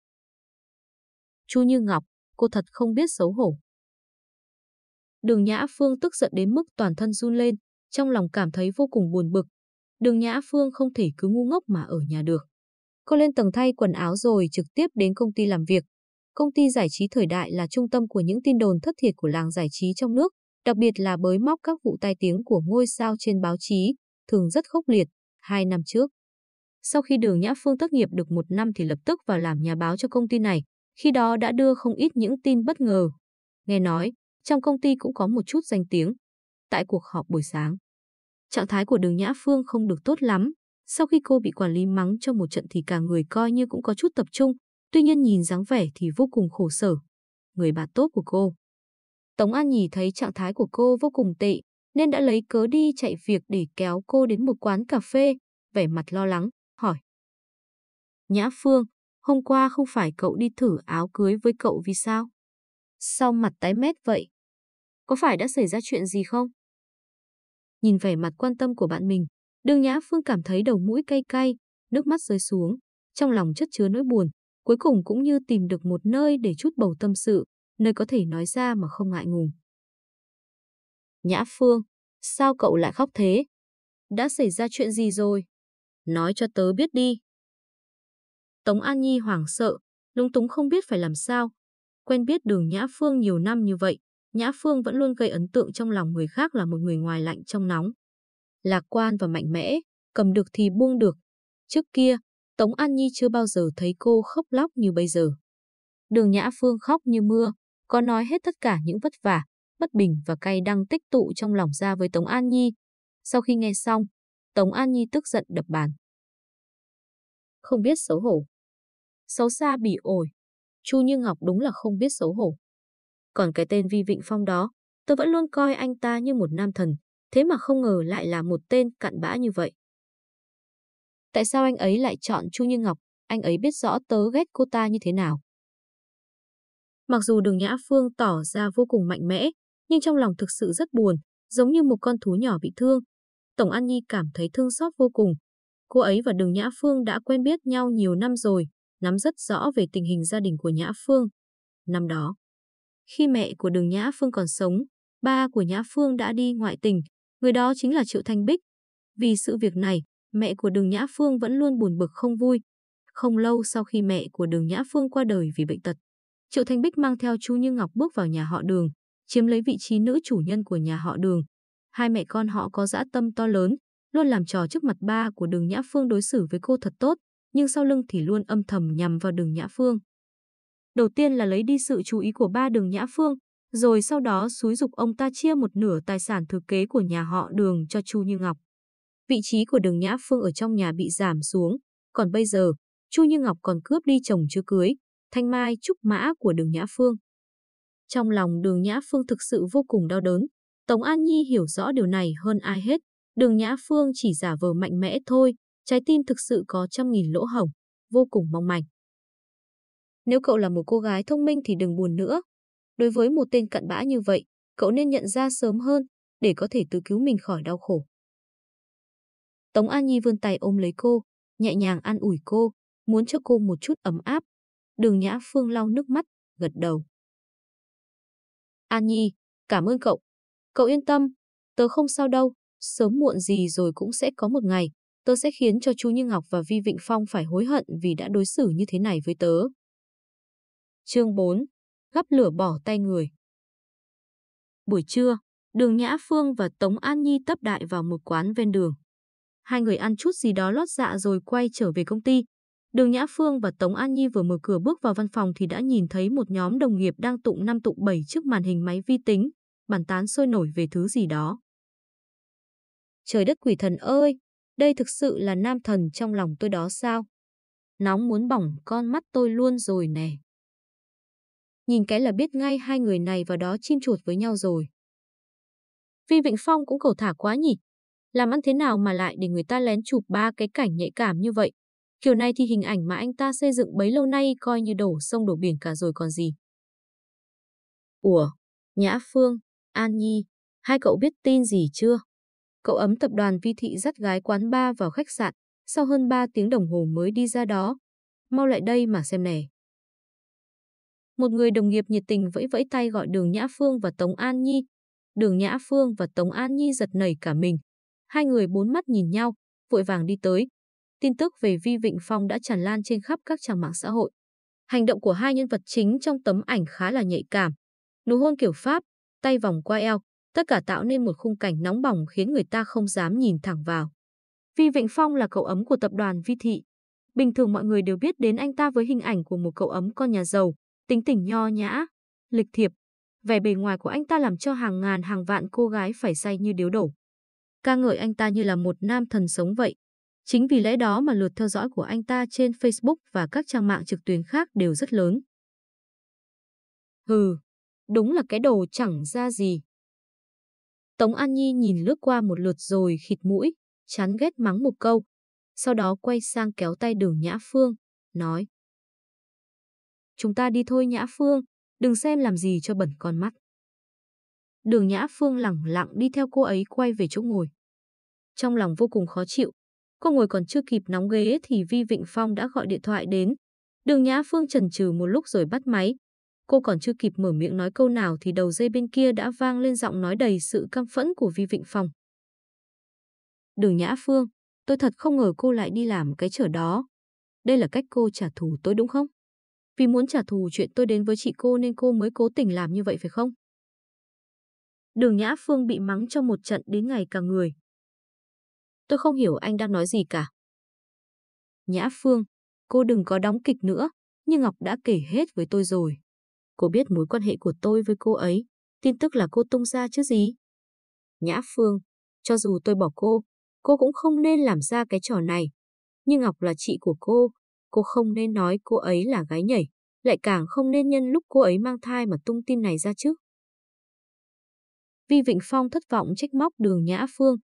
Chu Như Ngọc, cô thật không biết xấu hổ. Đường Nhã Phương tức giận đến mức toàn thân run lên, trong lòng cảm thấy vô cùng buồn bực. Đường Nhã Phương không thể cứ ngu ngốc mà ở nhà được. Cô lên tầng thay quần áo rồi trực tiếp đến công ty làm việc. Công ty giải trí thời đại là trung tâm của những tin đồn thất thiệt của làng giải trí trong nước, đặc biệt là bới móc các vụ tai tiếng của ngôi sao trên báo chí, thường rất khốc liệt, hai năm trước. Sau khi đường Nhã Phương tốt nghiệp được một năm thì lập tức vào làm nhà báo cho công ty này, khi đó đã đưa không ít những tin bất ngờ. Nghe nói, trong công ty cũng có một chút danh tiếng. Tại cuộc họp buổi sáng, trạng thái của đường Nhã Phương không được tốt lắm. Sau khi cô bị quản lý mắng cho một trận thì cả người coi như cũng có chút tập trung, tuy nhiên nhìn dáng vẻ thì vô cùng khổ sở. Người bà tốt của cô. Tống An Nhì thấy trạng thái của cô vô cùng tệ, nên đã lấy cớ đi chạy việc để kéo cô đến một quán cà phê, vẻ mặt lo lắng, hỏi. Nhã Phương, hôm qua không phải cậu đi thử áo cưới với cậu vì sao? Sao mặt tái mét vậy? Có phải đã xảy ra chuyện gì không? Nhìn vẻ mặt quan tâm của bạn mình, đường Nhã Phương cảm thấy đầu mũi cay cay, nước mắt rơi xuống, trong lòng chất chứa nỗi buồn, cuối cùng cũng như tìm được một nơi để chút bầu tâm sự, nơi có thể nói ra mà không ngại ngùng. Nhã Phương, sao cậu lại khóc thế? Đã xảy ra chuyện gì rồi? Nói cho tớ biết đi. Tống An Nhi hoảng sợ, lúng túng không biết phải làm sao. Quen biết đường Nhã Phương nhiều năm như vậy, Nhã Phương vẫn luôn gây ấn tượng trong lòng người khác là một người ngoài lạnh trong nóng. Lạc quan và mạnh mẽ, cầm được thì buông được. Trước kia, Tống An Nhi chưa bao giờ thấy cô khóc lóc như bây giờ. Đường Nhã Phương khóc như mưa, có nói hết tất cả những vất vả, bất bình và cay đắng tích tụ trong lòng ra với Tống An Nhi. Sau khi nghe xong, Tống An Nhi tức giận đập bàn. Không biết xấu hổ. Xấu xa bỉ ổi. Chu Như Ngọc đúng là không biết xấu hổ. Còn cái tên Vi Vịnh Phong đó, tôi vẫn luôn coi anh ta như một nam thần, thế mà không ngờ lại là một tên cặn bã như vậy. Tại sao anh ấy lại chọn Chu Như Ngọc, anh ấy biết rõ tớ ghét cô ta như thế nào. Mặc dù đường Nhã Phương tỏ ra vô cùng mạnh mẽ, nhưng trong lòng thực sự rất buồn, giống như một con thú nhỏ bị thương. Tổng An Nhi cảm thấy thương xót vô cùng. Cô ấy và đường Nhã Phương đã quen biết nhau nhiều năm rồi, nắm rất rõ về tình hình gia đình của Nhã Phương. Năm đó, khi mẹ của đường Nhã Phương còn sống, ba của Nhã Phương đã đi ngoại tình, người đó chính là Triệu Thanh Bích. Vì sự việc này, mẹ của đường Nhã Phương vẫn luôn buồn bực không vui. Không lâu sau khi mẹ của đường Nhã Phương qua đời vì bệnh tật, Triệu Thanh Bích mang theo Chu Như Ngọc bước vào nhà họ đường, chiếm lấy vị trí nữ chủ nhân của nhà họ đường. Hai mẹ con họ có dã tâm to lớn, luôn làm trò trước mặt ba của đường Nhã Phương đối xử với cô thật tốt, nhưng sau lưng thì luôn âm thầm nhằm vào đường Nhã Phương. Đầu tiên là lấy đi sự chú ý của ba đường Nhã Phương, rồi sau đó xúi dục ông ta chia một nửa tài sản thừa kế của nhà họ đường cho Chu Như Ngọc. Vị trí của đường Nhã Phương ở trong nhà bị giảm xuống, còn bây giờ, Chu Như Ngọc còn cướp đi chồng chưa cưới, thanh mai trúc mã của đường Nhã Phương. Trong lòng đường Nhã Phương thực sự vô cùng đau đớn. Tống An Nhi hiểu rõ điều này hơn ai hết. Đường Nhã Phương chỉ giả vờ mạnh mẽ thôi, trái tim thực sự có trăm nghìn lỗ hổng, vô cùng mong manh. Nếu cậu là một cô gái thông minh thì đừng buồn nữa. Đối với một tên cặn bã như vậy, cậu nên nhận ra sớm hơn, để có thể tự cứu mình khỏi đau khổ. Tống An Nhi vươn tay ôm lấy cô, nhẹ nhàng an ủi cô, muốn cho cô một chút ấm áp. Đường Nhã Phương lau nước mắt, gật đầu. An Nhi, cảm ơn cậu. Cậu yên tâm, tớ không sao đâu, sớm muộn gì rồi cũng sẽ có một ngày, tớ sẽ khiến cho chú Như Ngọc và Vi Vịnh Phong phải hối hận vì đã đối xử như thế này với tớ. Chương 4. Gắp lửa bỏ tay người Buổi trưa, Đường Nhã Phương và Tống An Nhi tấp đại vào một quán ven đường. Hai người ăn chút gì đó lót dạ rồi quay trở về công ty. Đường Nhã Phương và Tống An Nhi vừa mở cửa bước vào văn phòng thì đã nhìn thấy một nhóm đồng nghiệp đang tụng năm tụng bảy trước màn hình máy vi tính, bàn tán sôi nổi về thứ gì đó. Trời đất quỷ thần ơi, đây thực sự là nam thần trong lòng tôi đó sao? Nóng muốn bỏng con mắt tôi luôn rồi nè. Nhìn cái là biết ngay hai người này vào đó chim chuột với nhau rồi. Vi Vịnh Phong cũng cầu thả quá nhỉ. Làm ăn thế nào mà lại để người ta lén chụp ba cái cảnh nhạy cảm như vậy? Kiểu này thì hình ảnh mà anh ta xây dựng bấy lâu nay coi như đổ sông đổ biển cả rồi còn gì. Ủa, Nhã Phương, An Nhi, hai cậu biết tin gì chưa? Cậu ấm tập đoàn vi thị dắt gái quán ba vào khách sạn, sau hơn 3 tiếng đồng hồ mới đi ra đó. Mau lại đây mà xem nè. Một người đồng nghiệp nhiệt tình vẫy vẫy tay gọi đường Nhã Phương và Tống An Nhi. Đường Nhã Phương và Tống An Nhi giật nảy cả mình. Hai người bốn mắt nhìn nhau, vội vàng đi tới. Tin tức về Vi Vịnh Phong đã tràn lan trên khắp các trang mạng xã hội. Hành động của hai nhân vật chính trong tấm ảnh khá là nhạy cảm. Nụ hôn kiểu Pháp, tay vòng qua eo, tất cả tạo nên một khung cảnh nóng bỏng khiến người ta không dám nhìn thẳng vào. Vi Vịnh Phong là cậu ấm của tập đoàn Vi Thị. Bình thường mọi người đều biết đến anh ta với hình ảnh của một cậu ấm con nhà giàu, tính tình nho nhã, lịch thiệp. Vẻ bề ngoài của anh ta làm cho hàng ngàn hàng vạn cô gái phải say như điếu đổ ca ngợi anh ta như là một nam thần sống vậy. Chính vì lẽ đó mà lượt theo dõi của anh ta trên Facebook và các trang mạng trực tuyến khác đều rất lớn. Hừ, đúng là cái đồ chẳng ra gì. Tống An Nhi nhìn lướt qua một lượt rồi khịt mũi, chán ghét mắng một câu. Sau đó quay sang kéo tay đường Nhã Phương, nói. Chúng ta đi thôi Nhã Phương, đừng xem làm gì cho bẩn con mắt. Đường Nhã Phương lẳng lặng đi theo cô ấy quay về chỗ ngồi. Trong lòng vô cùng khó chịu, cô ngồi còn chưa kịp nóng ghế thì Vi Vịnh Phong đã gọi điện thoại đến. Đường Nhã Phương chần chừ một lúc rồi bắt máy, Cô còn chưa kịp mở miệng nói câu nào thì đầu dây bên kia đã vang lên giọng nói đầy sự căm phẫn của Vi Vịnh Phong. Đường Nhã Phương, tôi thật không ngờ cô lại đi làm cái trở đó. Đây là cách cô trả thù tôi đúng không? Vì muốn trả thù chuyện tôi đến với chị cô nên cô mới cố tình làm như vậy phải không? Đường Nhã Phương bị mắng trong một trận đến ngày cả người. Tôi không hiểu anh đang nói gì cả. Nhã Phương, cô đừng có đóng kịch nữa, như Ngọc đã kể hết với tôi rồi. Cô biết mối quan hệ của tôi với cô ấy, tin tức là cô tung ra chứ gì. Nhã Phương, cho dù tôi bỏ cô, cô cũng không nên làm ra cái trò này. Như Ngọc là chị của cô, cô không nên nói cô ấy là gái nhảy, lại càng không nên nhân lúc cô ấy mang thai mà tung tin này ra chứ. Vi Vịnh Phong thất vọng trách móc đường Nhã Phương.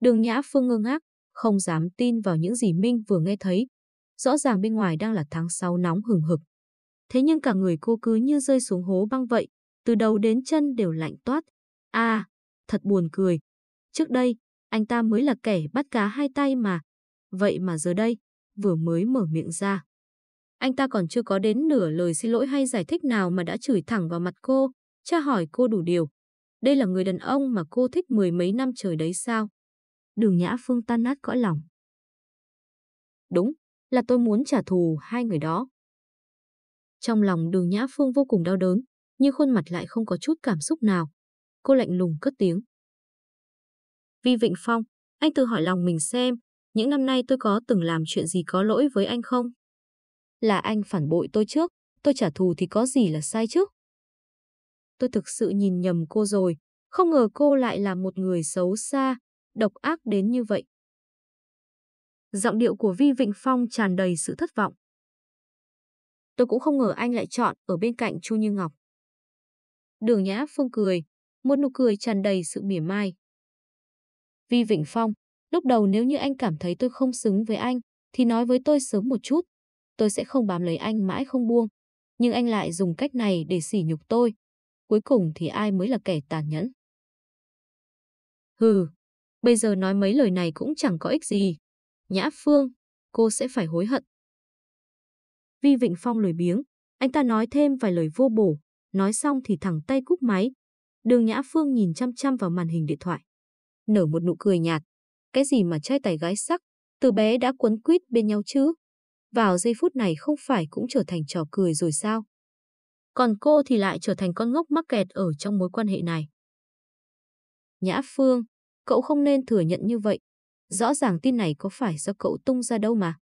Đường Nhã Phương ngơ ngác, không dám tin vào những gì Minh vừa nghe thấy. Rõ ràng bên ngoài đang là tháng 6 nóng hừng hực thế nhưng cả người cô cứ như rơi xuống hố băng vậy, từ đầu đến chân đều lạnh toát. À, thật buồn cười. Trước đây, anh ta mới là kẻ bắt cá hai tay mà. Vậy mà giờ đây, vừa mới mở miệng ra. Anh ta còn chưa có đến nửa lời xin lỗi hay giải thích nào mà đã chửi thẳng vào mặt cô, tra hỏi cô đủ điều. Đây là người đàn ông mà cô thích mười mấy năm trời đấy sao? Đường Nhã Phương tan nát cõi lòng. Đúng, là tôi muốn trả thù hai người đó. Trong lòng đường Nhã Phương vô cùng đau đớn, nhưng khuôn mặt lại không có chút cảm xúc nào. Cô lạnh lùng cất tiếng. Vi Vịnh Phong, anh tự hỏi lòng mình xem, những năm nay tôi có từng làm chuyện gì có lỗi với anh không? Là anh phản bội tôi trước, tôi trả thù thì có gì là sai chứ? Tôi thực sự nhìn nhầm cô rồi, không ngờ cô lại là một người xấu xa, độc ác đến như vậy. Giọng điệu của Vi Vịnh Phong tràn đầy sự thất vọng. Tôi cũng không ngờ anh lại chọn ở bên cạnh Chu Như Ngọc. Đường Nhã Phương cười, một nụ cười tràn đầy sự mỉa mai. Vi Vịnh Phong, lúc đầu nếu như anh cảm thấy tôi không xứng với anh, thì nói với tôi sớm một chút. Tôi sẽ không bám lấy anh mãi không buông. Nhưng anh lại dùng cách này để sỉ nhục tôi. Cuối cùng thì ai mới là kẻ tàn nhẫn. Hừ, bây giờ nói mấy lời này cũng chẳng có ích gì. Nhã Phương, cô sẽ phải hối hận. Vi Vịnh Phong lười biếng, anh ta nói thêm vài lời vô bổ, nói xong thì thẳng tay cúp máy, Đường Nhã Phương nhìn chăm chăm vào màn hình điện thoại. Nở một nụ cười nhạt. Cái gì mà trai tài gái sắc, từ bé đã quấn quýt bên nhau chứ? Vào giây phút này không phải cũng trở thành trò cười rồi sao? Còn cô thì lại trở thành con ngốc mắc kẹt ở trong mối quan hệ này. Nhã Phương, cậu không nên thừa nhận như vậy. Rõ ràng tin này có phải do cậu tung ra đâu mà.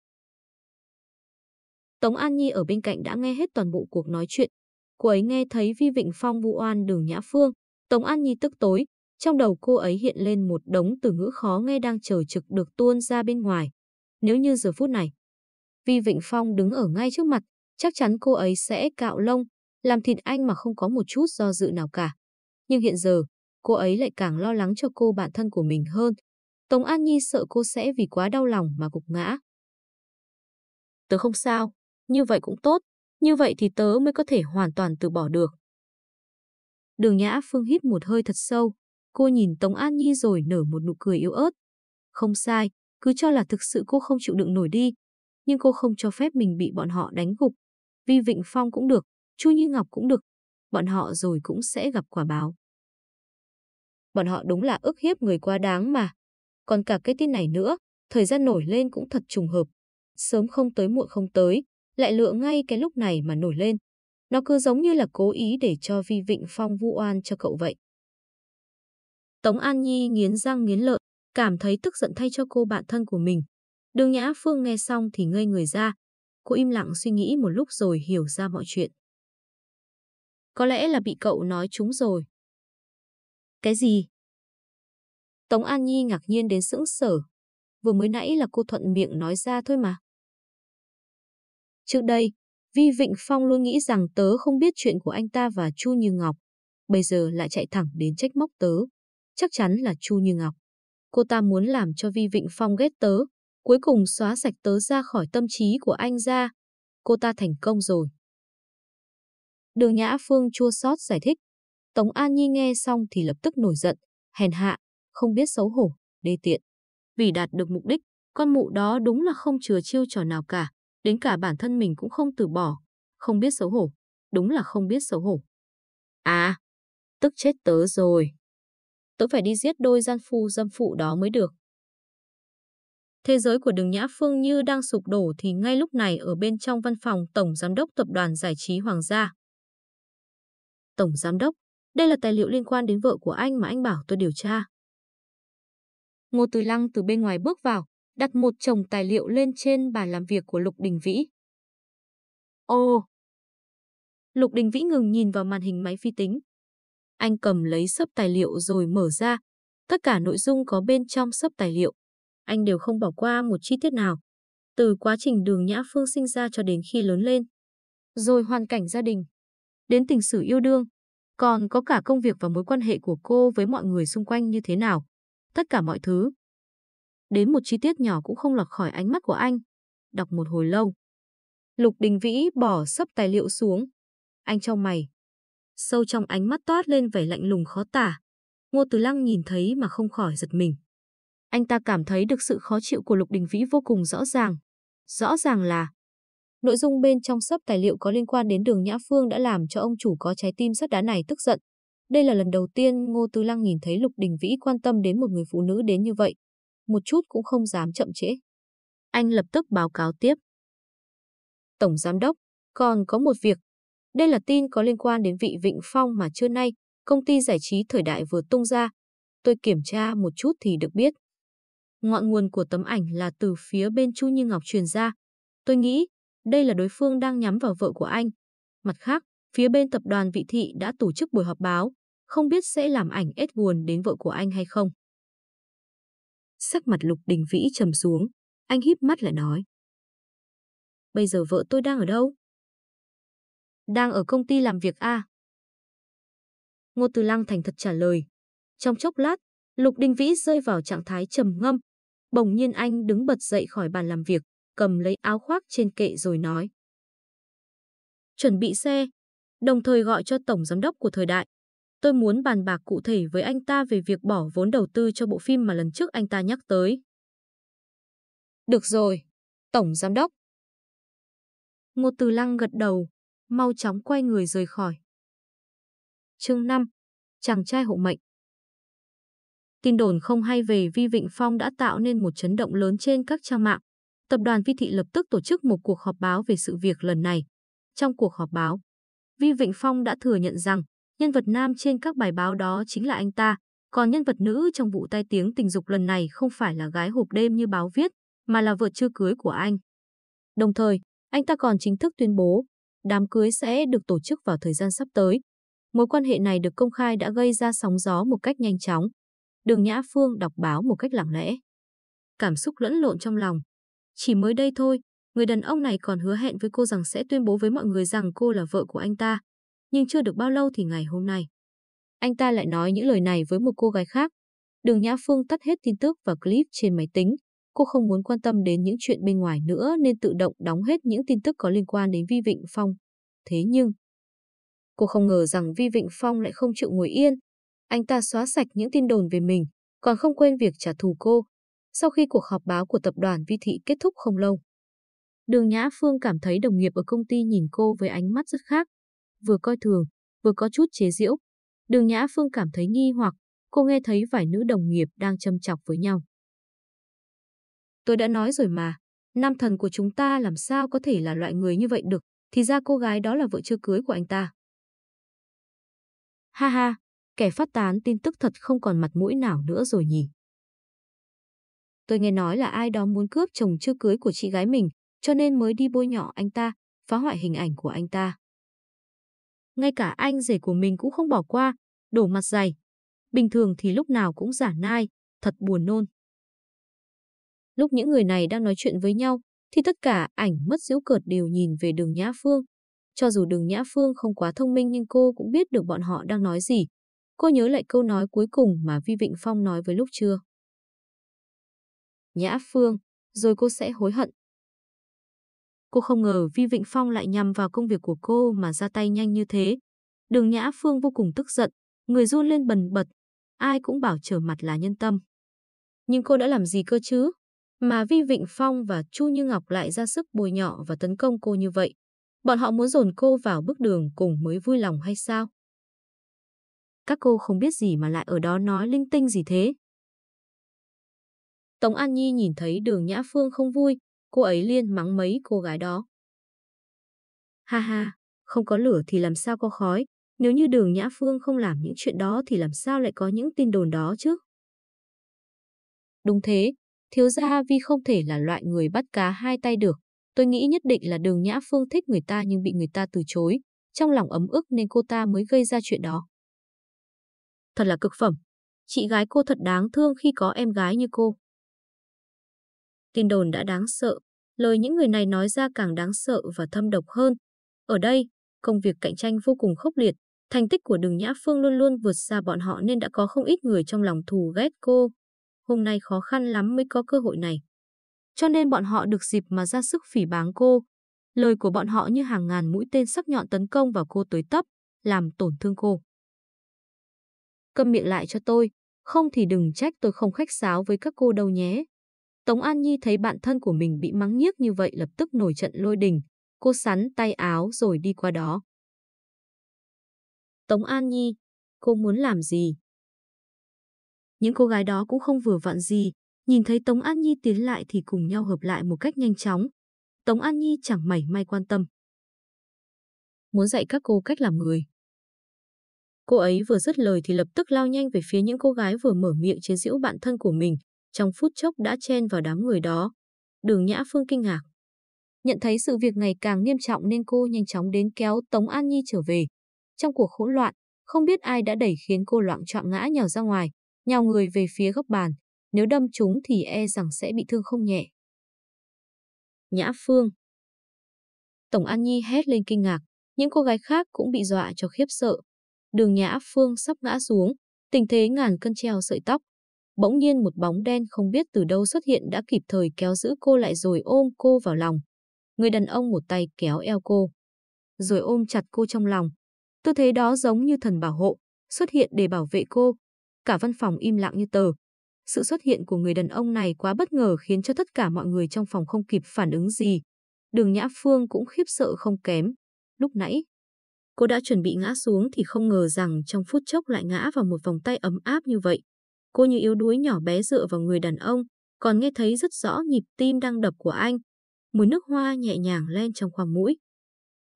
Tống An Nhi ở bên cạnh đã nghe hết toàn bộ cuộc nói chuyện. Cô ấy nghe thấy Vi Vịnh Phong vu oan đường Nhã Phương. Tống An Nhi tức tối. Trong đầu cô ấy hiện lên một đống từ ngữ khó nghe đang chờ trực được tuôn ra bên ngoài. Nếu như giờ phút này, Vi Vịnh Phong đứng ở ngay trước mặt, chắc chắn cô ấy sẽ cạo lông, làm thịt anh mà không có một chút do dự nào cả. Nhưng hiện giờ, cô ấy lại càng lo lắng cho cô bạn thân của mình hơn. Tống An Nhi sợ cô sẽ vì quá đau lòng mà gục ngã. Tớ không sao, như vậy cũng tốt, như vậy thì tớ mới có thể hoàn toàn từ bỏ được. Đường Nhã Phương hít một hơi thật sâu, cô nhìn Tống An Nhi rồi nở một nụ cười yếu ớt. Không sai, cứ cho là thực sự cô không chịu đựng nổi đi, nhưng cô không cho phép mình bị bọn họ đánh gục. Vi Vịnh Phong cũng được, Chu Như Ngọc cũng được, bọn họ rồi cũng sẽ gặp quả báo. Bọn họ đúng là ức hiếp người quá đáng mà. Còn cả cái tin này nữa, thời gian nổi lên cũng thật trùng hợp. Sớm không tới muộn không tới, lại lựa ngay cái lúc này mà nổi lên. Nó cứ giống như là cố ý để cho Vi Vịnh Phong vu oan cho cậu vậy. Tống An Nhi nghiến răng nghiến lợi, cảm thấy tức giận thay cho cô bạn thân của mình. Đường Nhã Phương nghe xong thì ngây người ra. Cô im lặng suy nghĩ một lúc rồi hiểu ra mọi chuyện. Có lẽ là bị cậu nói trúng rồi. Cái gì? Tống An Nhi ngạc nhiên đến sững sở. Vừa mới nãy là cô thuận miệng nói ra thôi mà. Trước đây, Vi Vịnh Phong luôn nghĩ rằng tớ không biết chuyện của anh ta và Chu Như Ngọc. Bây giờ lại chạy thẳng đến trách móc tớ. Chắc chắn là Chu Như Ngọc. Cô ta muốn làm cho Vi Vịnh Phong ghét tớ, cuối cùng xóa sạch tớ ra khỏi tâm trí của anh ra. Cô ta thành công rồi. Đường Nhã Phương chua xót giải thích. Tống An Nhi nghe xong thì lập tức nổi giận, hèn hạ, không biết xấu hổ, đê tiện. Vì đạt được mục đích, con mụ đó đúng là không chừa chiêu trò nào cả, đến cả bản thân mình cũng không từ bỏ, không biết xấu hổ, đúng là không biết xấu hổ. À, tức chết tớ rồi. Tớ phải đi giết đôi gian phu dâm phụ đó mới được. Thế giới của đường Nhã Phương như đang sụp đổ thì ngay lúc này ở bên trong văn phòng Tổng Giám đốc Tập đoàn Giải trí Hoàng gia. Tổng Giám đốc, đây là tài liệu liên quan đến vợ của anh mà anh bảo tôi điều tra. Ngô Từ Lăng từ bên ngoài bước vào, đặt một chồng tài liệu lên trên bàn làm việc của Lục Đình Vĩ. Ô! Lục Đình Vĩ ngừng nhìn vào màn hình máy vi tính. Anh cầm lấy sấp tài liệu rồi mở ra. Tất cả nội dung có bên trong sấp tài liệu. Anh đều không bỏ qua một chi tiết nào. Từ quá trình đường Nhã Phương sinh ra cho đến khi lớn lên. Rồi hoàn cảnh gia đình. Đến tình sử yêu đương. Còn có cả công việc và mối quan hệ của cô với mọi người xung quanh như thế nào. Tất cả mọi thứ. Đến một chi tiết nhỏ cũng không lọt khỏi ánh mắt của anh. Đọc một hồi lâu. Lục Đình Vĩ bỏ sấp tài liệu xuống. Anh trong mày. Sâu trong ánh mắt toát lên vẻ lạnh lùng khó tả. Ngô Từ Lăng nhìn thấy mà không khỏi giật mình. Anh ta cảm thấy được sự khó chịu của Lục Đình Vĩ vô cùng rõ ràng. Rõ ràng là nội dung bên trong sấp tài liệu có liên quan đến đường Nhã Phương đã làm cho ông chủ có trái tim sắt đá này tức giận. Đây là lần đầu tiên Ngô Tư Lăng nhìn thấy Lục Đình Vĩ quan tâm đến một người phụ nữ đến như vậy. Một chút cũng không dám chậm trễ. Anh lập tức báo cáo tiếp. Tổng Giám đốc, còn có một việc. Đây là tin có liên quan đến vị Vịnh Phong mà trưa nay công ty giải trí thời đại vừa tung ra. Tôi kiểm tra một chút thì được biết. Ngọn nguồn của tấm ảnh là từ phía bên Chu Như Ngọc truyền ra. Tôi nghĩ đây là đối phương đang nhắm vào vợ của anh. Mặt khác, phía bên tập đoàn Vị Thị đã tổ chức buổi họp báo, không biết sẽ làm ảnh ết buồn đến vợ của anh hay không. Sắc mặt Lục Đình Vĩ trầm xuống, anh híp mắt lại nói. Bây giờ vợ tôi đang ở đâu? Đang ở công ty làm việc A. Ngô Từ Lăng thành thật trả lời. Trong chốc lát, Lục Đình Vĩ rơi vào trạng thái trầm ngâm. Bỗng nhiên anh đứng bật dậy khỏi bàn làm việc, cầm lấy áo khoác trên kệ rồi nói. Chuẩn bị xe, đồng thời gọi cho tổng giám đốc của thời đại. Tôi muốn bàn bạc cụ thể với anh ta về việc bỏ vốn đầu tư cho bộ phim mà lần trước anh ta nhắc tới. Được rồi, tổng giám đốc. Ngô Từ Lăng gật đầu, mau chóng quay người rời khỏi. Chương 5 chàng trai hộ mệnh. Tin đồn không hay về Vi Vịnh Phong đã tạo nên một chấn động lớn trên các trang mạng. Tập đoàn Vi Thị lập tức tổ chức một cuộc họp báo về sự việc lần này. Trong cuộc họp báo, Vi Vịnh Phong đã thừa nhận rằng nhân vật nam trên các bài báo đó chính là anh ta, còn nhân vật nữ trong vụ tai tiếng tình dục lần này không phải là gái hộp đêm như báo viết, mà là vợ chưa cưới của anh. Đồng thời, anh ta còn chính thức tuyên bố đám cưới sẽ được tổ chức vào thời gian sắp tới. Mối quan hệ này được công khai đã gây ra sóng gió một cách nhanh chóng. Đường Nhã Phương đọc báo một cách lặng lẽ. Cảm xúc lẫn lộn trong lòng. Chỉ mới đây thôi, người đàn ông này còn hứa hẹn với cô rằng sẽ tuyên bố với mọi người rằng cô là vợ của anh ta. Nhưng chưa được bao lâu thì ngày hôm nay. Anh ta lại nói những lời này với một cô gái khác. Đường Nhã Phương tắt hết tin tức và clip trên máy tính. Cô không muốn quan tâm đến những chuyện bên ngoài nữa nên tự động đóng hết những tin tức có liên quan đến Vi Vịnh Phong. Thế nhưng, cô không ngờ rằng Vi Vịnh Phong lại không chịu ngồi yên. Anh ta xóa sạch những tin đồn về mình, còn không quên việc trả thù cô. Sau khi cuộc họp báo của tập đoàn Vi Thị kết thúc không lâu, Đường Nhã Phương cảm thấy đồng nghiệp ở công ty nhìn cô với ánh mắt rất khác, vừa coi thường, vừa có chút chế giễu. Đường Nhã Phương cảm thấy nghi hoặc, cô nghe thấy vài nữ đồng nghiệp đang châm chọc với nhau. Tôi đã nói rồi mà, nam thần của chúng ta làm sao có thể là loại người như vậy được, thì ra cô gái đó là vợ chưa cưới của anh ta. Ha ha, kẻ phát tán tin tức thật không còn mặt mũi nào nữa rồi nhỉ. Tôi nghe nói là ai đó muốn cướp chồng chưa cưới của chị gái mình, cho nên mới đi bôi nhọ anh ta, phá hoại hình ảnh của anh ta. Ngay cả anh rể của mình cũng không bỏ qua, đổ mặt dày. Bình thường thì lúc nào cũng giả nai, thật buồn nôn. Lúc những người này đang nói chuyện với nhau, thì tất cả ảnh mất diễu cợt đều nhìn về đường Nhã Phương. Cho dù đường Nhã Phương không quá thông minh nhưng cô cũng biết được bọn họ đang nói gì. Cô nhớ lại câu nói cuối cùng mà Vi Vịnh Phong nói với lúc trưa. Nhã Phương, rồi cô sẽ hối hận. Cô không ngờ Vi Vịnh Phong lại nhằm vào công việc của cô mà ra tay nhanh như thế. Đường Nhã Phương vô cùng tức giận, người run lên bần bật. Ai cũng bảo trở mặt là nhân tâm. Nhưng cô đã làm gì cơ chứ? Mà Vi Vịnh Phong và Chu Như Ngọc lại ra sức bồi nhọ và tấn công cô như vậy. Bọn họ muốn dồn cô vào bước đường cùng mới vui lòng hay sao? Các cô không biết gì mà lại ở đó nói linh tinh gì thế. Tống An Nhi nhìn thấy đường Nhã Phương không vui, cô ấy liên mắng mấy cô gái đó. Ha ha, không có lửa thì làm sao có khói, nếu như đường Nhã Phương không làm những chuyện đó thì làm sao lại có những tin đồn đó chứ? Đúng thế, thiếu gia Vi không thể là loại người bắt cá hai tay được. Tôi nghĩ nhất định là đường Nhã Phương thích người ta nhưng bị người ta từ chối. Trong lòng ấm ức nên cô ta mới gây ra chuyện đó. Thật là cực phẩm. Chị gái cô thật đáng thương khi có em gái như cô. Tin đồn đã đáng sợ, lời những người này nói ra càng đáng sợ và thâm độc hơn. Ở đây, công việc cạnh tranh vô cùng khốc liệt, thành tích của Đường Nhã Phương luôn luôn vượt xa bọn họ nên đã có không ít người trong lòng thù ghét cô. Hôm nay khó khăn lắm mới có cơ hội này. Cho nên bọn họ được dịp mà ra sức phỉ báng cô. Lời của bọn họ như hàng ngàn mũi tên sắc nhọn tấn công vào cô tới tấp, làm tổn thương cô. Câm miệng lại cho tôi, không thì đừng trách tôi không khách sáo với các cô đâu nhé. Tống An Nhi thấy bạn thân của mình bị mắng nhiếc như vậy lập tức nổi trận lôi đình. Cô sắn tay áo rồi đi qua đó. Tống An Nhi, cô muốn làm gì? Những cô gái đó cũng không vừa vặn gì, nhìn thấy Tống An Nhi tiến lại thì cùng nhau hợp lại một cách nhanh chóng. Tống An Nhi chẳng mảy may quan tâm. Muốn dạy các cô cách làm người. Cô ấy vừa dứt lời thì lập tức lao nhanh về phía những cô gái vừa mở miệng chế giễu bạn thân của mình, trong phút chốc đã chen vào đám người đó. Đường Nhã Phương kinh ngạc. Nhận thấy sự việc ngày càng nghiêm trọng nên cô nhanh chóng đến kéo Tống An Nhi trở về. Trong cuộc hỗn loạn, không biết ai đã đẩy khiến cô loạn trọng ngã nhào ra ngoài, nhào người về phía góc bàn. Nếu đâm chúng thì e rằng sẽ bị thương không nhẹ. Nhã Phương Tổng An Nhi hét lên kinh ngạc, những cô gái khác cũng bị dọa cho khiếp sợ. Đường Nhã Phương sắp ngã xuống, tình thế ngàn cân treo sợi tóc, Bỗng nhiên một bóng đen không biết từ đâu xuất hiện đã kịp thời kéo giữ cô lại rồi ôm cô vào lòng. Người đàn ông một tay kéo eo cô, rồi ôm chặt cô trong lòng. Tư thế đó giống như thần bảo hộ, xuất hiện để bảo vệ cô. Cả văn phòng im lặng như tờ. Sự xuất hiện của người đàn ông này quá bất ngờ khiến cho tất cả mọi người trong phòng không kịp phản ứng gì. Đường Nhã Phương cũng khiếp sợ không kém. Lúc nãy, Cô đã chuẩn bị ngã xuống thì không ngờ rằng trong phút chốc lại ngã vào một vòng tay ấm áp như vậy. Cô như yếu đuối nhỏ bé dựa vào người đàn ông, còn nghe thấy rất rõ nhịp tim đang đập của anh. Mùi nước hoa nhẹ nhàng len trong khoang mũi.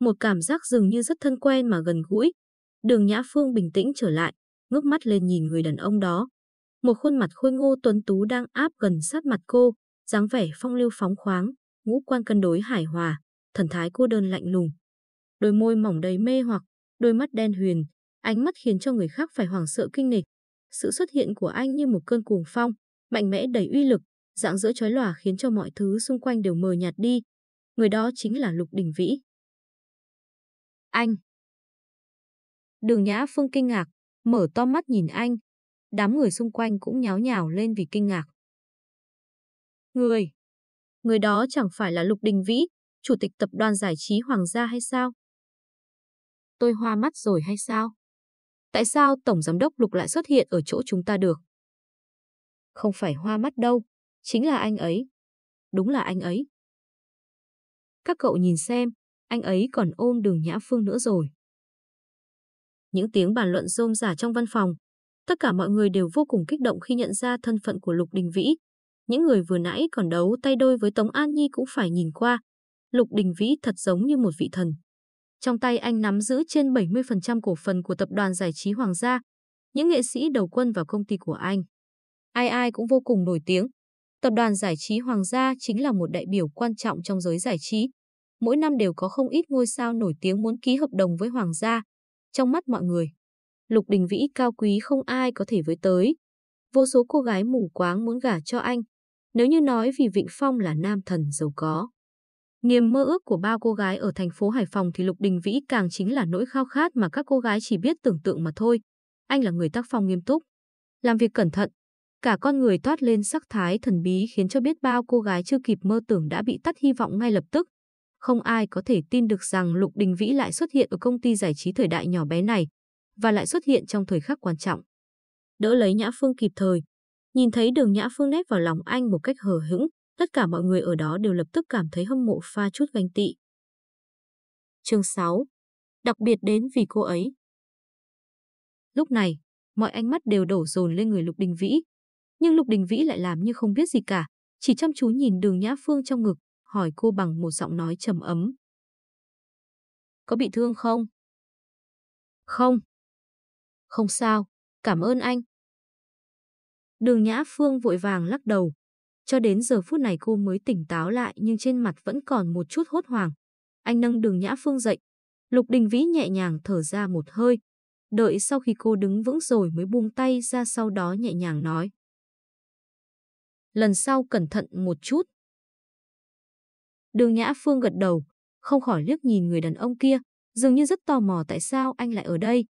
Một cảm giác dường như rất thân quen mà gần gũi. Đường Nhã Phương bình tĩnh trở lại, ngước mắt lên nhìn người đàn ông đó. Một khuôn mặt khôi ngô tuấn tú đang áp gần sát mặt cô, dáng vẻ phong lưu phóng khoáng, ngũ quan cân đối hài hòa, thần thái cô đơn lạnh lùng. Đôi môi mỏng đầy mê hoặc, đôi mắt đen huyền, ánh mắt khiến cho người khác phải hoảng sợ kinh nịch. Sự xuất hiện của anh như một cơn cuồng phong, mạnh mẽ đầy uy lực, dạng giữa chói lòa khiến cho mọi thứ xung quanh đều mờ nhạt đi. Người đó chính là Lục Đình Vĩ. Anh. Đường Nhã Phương kinh ngạc, mở to mắt nhìn anh. Đám người xung quanh cũng nháo nhào lên vì kinh ngạc. Người. Người đó chẳng phải là Lục Đình Vĩ, chủ tịch tập đoàn giải trí Hoàng gia hay sao? Tôi hoa mắt rồi hay sao? Tại sao Tổng Giám đốc Lục lại xuất hiện ở chỗ chúng ta được? Không phải hoa mắt đâu, chính là anh ấy. Đúng là anh ấy. Các cậu nhìn xem, anh ấy còn ôm đường Nhã Phương nữa rồi. Những tiếng bàn luận rôm rả trong văn phòng. Tất cả mọi người đều vô cùng kích động khi nhận ra thân phận của Lục Đình Vĩ. Những người vừa nãy còn đấu tay đôi với Tống An Nhi cũng phải nhìn qua. Lục Đình Vĩ thật giống như một vị thần. Trong tay anh nắm giữ trên 70% cổ phần của tập đoàn giải trí Hoàng gia. Những nghệ sĩ đầu quân vào công ty của anh. Ai ai cũng vô cùng nổi tiếng. Tập đoàn giải trí Hoàng gia chính là một đại biểu quan trọng trong giới giải trí. Mỗi năm đều có không ít ngôi sao nổi tiếng muốn ký hợp đồng với Hoàng gia. Trong mắt mọi người, Lục Đình Vĩ cao quý không ai có thể với tới. Vô số cô gái mù quáng muốn gả cho anh. Nếu như nói vì Vịnh Phong là nam thần giàu có. Niềm mơ ước của bao cô gái ở thành phố Hải Phòng thì Lục Đình Vĩ càng chính là nỗi khao khát mà các cô gái chỉ biết tưởng tượng mà thôi. Anh là người tác phong nghiêm túc, làm việc cẩn thận, cả con người toát lên sắc thái thần bí khiến cho biết bao cô gái chưa kịp mơ tưởng đã bị tắt hy vọng ngay lập tức. Không ai có thể tin được rằng Lục Đình Vĩ lại xuất hiện ở công ty giải trí thời đại nhỏ bé này, và lại xuất hiện trong thời khắc quan trọng. Đỡ lấy Nhã Phương kịp thời, nhìn thấy đường Nhã Phương nét vào lòng anh một cách hờ hững, tất cả mọi người ở đó đều lập tức cảm thấy hâm mộ pha chút ganh tị. Chương 6. Đặc biệt đến vì cô ấy. Lúc này, mọi ánh mắt đều đổ dồn lên người Lục Đình Vĩ. Nhưng Lục Đình Vĩ lại làm như không biết gì cả, chỉ chăm chú nhìn đường Nhã Phương trong ngực, hỏi cô bằng một giọng nói trầm ấm. Có bị thương không? Không. Không sao, cảm ơn anh. Đường Nhã Phương vội vàng lắc đầu. Cho đến giờ phút này cô mới tỉnh táo lại nhưng trên mặt vẫn còn một chút hốt hoảng. Anh nâng đường Nhã Phương dậy. Lục Đình Vĩ nhẹ nhàng thở ra một hơi. Đợi sau khi cô đứng vững rồi mới buông tay ra sau đó nhẹ nhàng nói. Lần sau cẩn thận một chút. Đường Nhã Phương gật đầu, không khỏi liếc nhìn người đàn ông kia, dường như rất tò mò tại sao anh lại ở đây.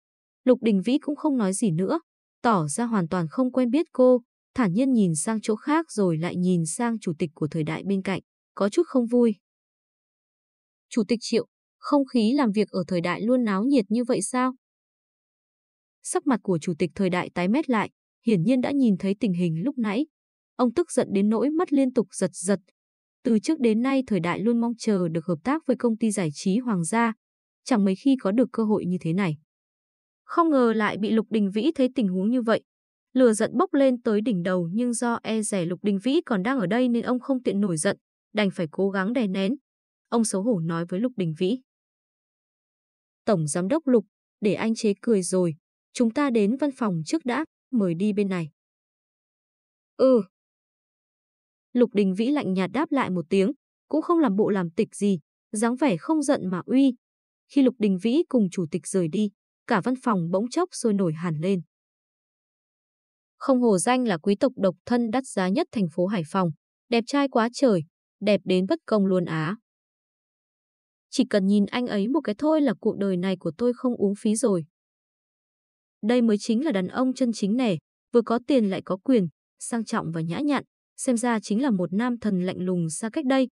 Lục Đình Vĩ cũng không nói gì nữa, tỏ ra hoàn toàn không quen biết cô, thản nhiên nhìn sang chỗ khác rồi lại nhìn sang chủ tịch của thời đại bên cạnh, có chút không vui. Chủ tịch Triệu, không khí làm việc ở thời đại luôn náo nhiệt như vậy sao? Sắc mặt của chủ tịch thời đại tái mét lại, hiển nhiên đã nhìn thấy tình hình lúc nãy. Ông tức giận đến nỗi mắt liên tục giật giật, từ trước đến nay thời đại luôn mong chờ được hợp tác với công ty giải trí Hoàng gia, chẳng mấy khi có được cơ hội như thế này. Không ngờ lại bị Lục Đình Vĩ thấy tình huống như vậy. Lừa giận bốc lên tới đỉnh đầu nhưng do e rẻ Lục Đình Vĩ còn đang ở đây nên ông không tiện nổi giận, đành phải cố gắng đè nén. Ông xấu hổ nói với Lục Đình Vĩ. Tổng Giám đốc Lục, để anh chế cười rồi, chúng ta đến văn phòng trước đã, mời đi bên này. Ừ, Lục Đình Vĩ lạnh nhạt đáp lại một tiếng, cũng không làm bộ làm tịch gì, dáng vẻ không giận mà uy. Khi Lục Đình Vĩ cùng chủ tịch rời đi, cả văn phòng bỗng chốc sôi nổi hẳn lên. Không hồ danh là quý tộc độc thân đắt giá nhất thành phố Hải Phòng, đẹp trai quá trời, đẹp đến bất công luôn á. Chỉ cần nhìn anh ấy một cái thôi là cuộc đời này của tôi không uống phí rồi. Đây mới chính là đàn ông chân chính nè, vừa có tiền lại có quyền, sang trọng và nhã nhặn, xem ra chính là một nam thần lạnh lùng xa cách đây.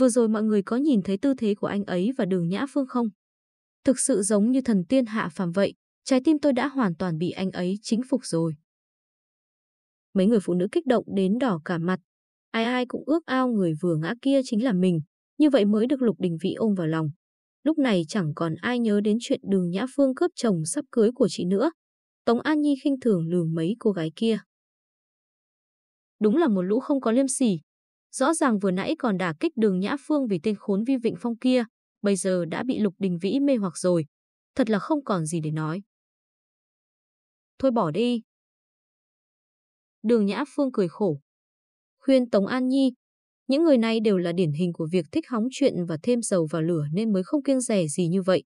Vừa rồi mọi người có nhìn thấy tư thế của anh ấy và đường Nhã Phương không? Thực sự giống như thần tiên hạ phàm vậy, trái tim tôi đã hoàn toàn bị anh ấy chính phục rồi. Mấy người phụ nữ kích động đến đỏ cả mặt. Ai ai cũng ước ao người vừa ngã kia chính là mình, như vậy mới được Lục Đình Vĩ ôm vào lòng. Lúc này chẳng còn ai nhớ đến chuyện đường Nhã Phương cướp chồng sắp cưới của chị nữa. Tống An Nhi khinh thường lường mấy cô gái kia. Đúng là một lũ không có liêm sỉ. Rõ ràng vừa nãy còn đả kích đường Nhã Phương vì tên khốn vi vịnh phong kia, bây giờ đã bị Lục Đình Vĩ mê hoặc rồi. Thật là không còn gì để nói. Thôi bỏ đi. Đường Nhã Phương cười khổ. Khuyên Tống An Nhi, những người này đều là điển hình của việc thích hóng chuyện và thêm dầu vào lửa nên mới không kiêng rẻ gì như vậy.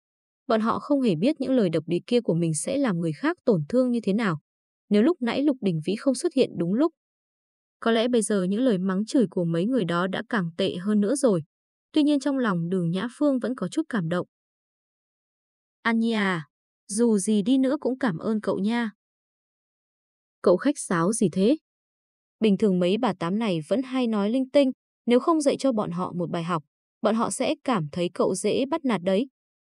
Bọn họ không hề biết những lời độc địa kia của mình sẽ làm người khác tổn thương như thế nào. Nếu lúc nãy Lục Đình Vĩ không xuất hiện đúng lúc, có lẽ bây giờ những lời mắng chửi của mấy người đó đã càng tệ hơn nữa rồi. Tuy nhiên trong lòng đường Nhã Phương vẫn có chút cảm động. An Nhi à, dù gì đi nữa cũng cảm ơn cậu nha. Cậu khách sáo gì thế? Bình thường mấy bà tám này vẫn hay nói linh tinh, nếu không dạy cho bọn họ một bài học, bọn họ sẽ cảm thấy cậu dễ bắt nạt đấy.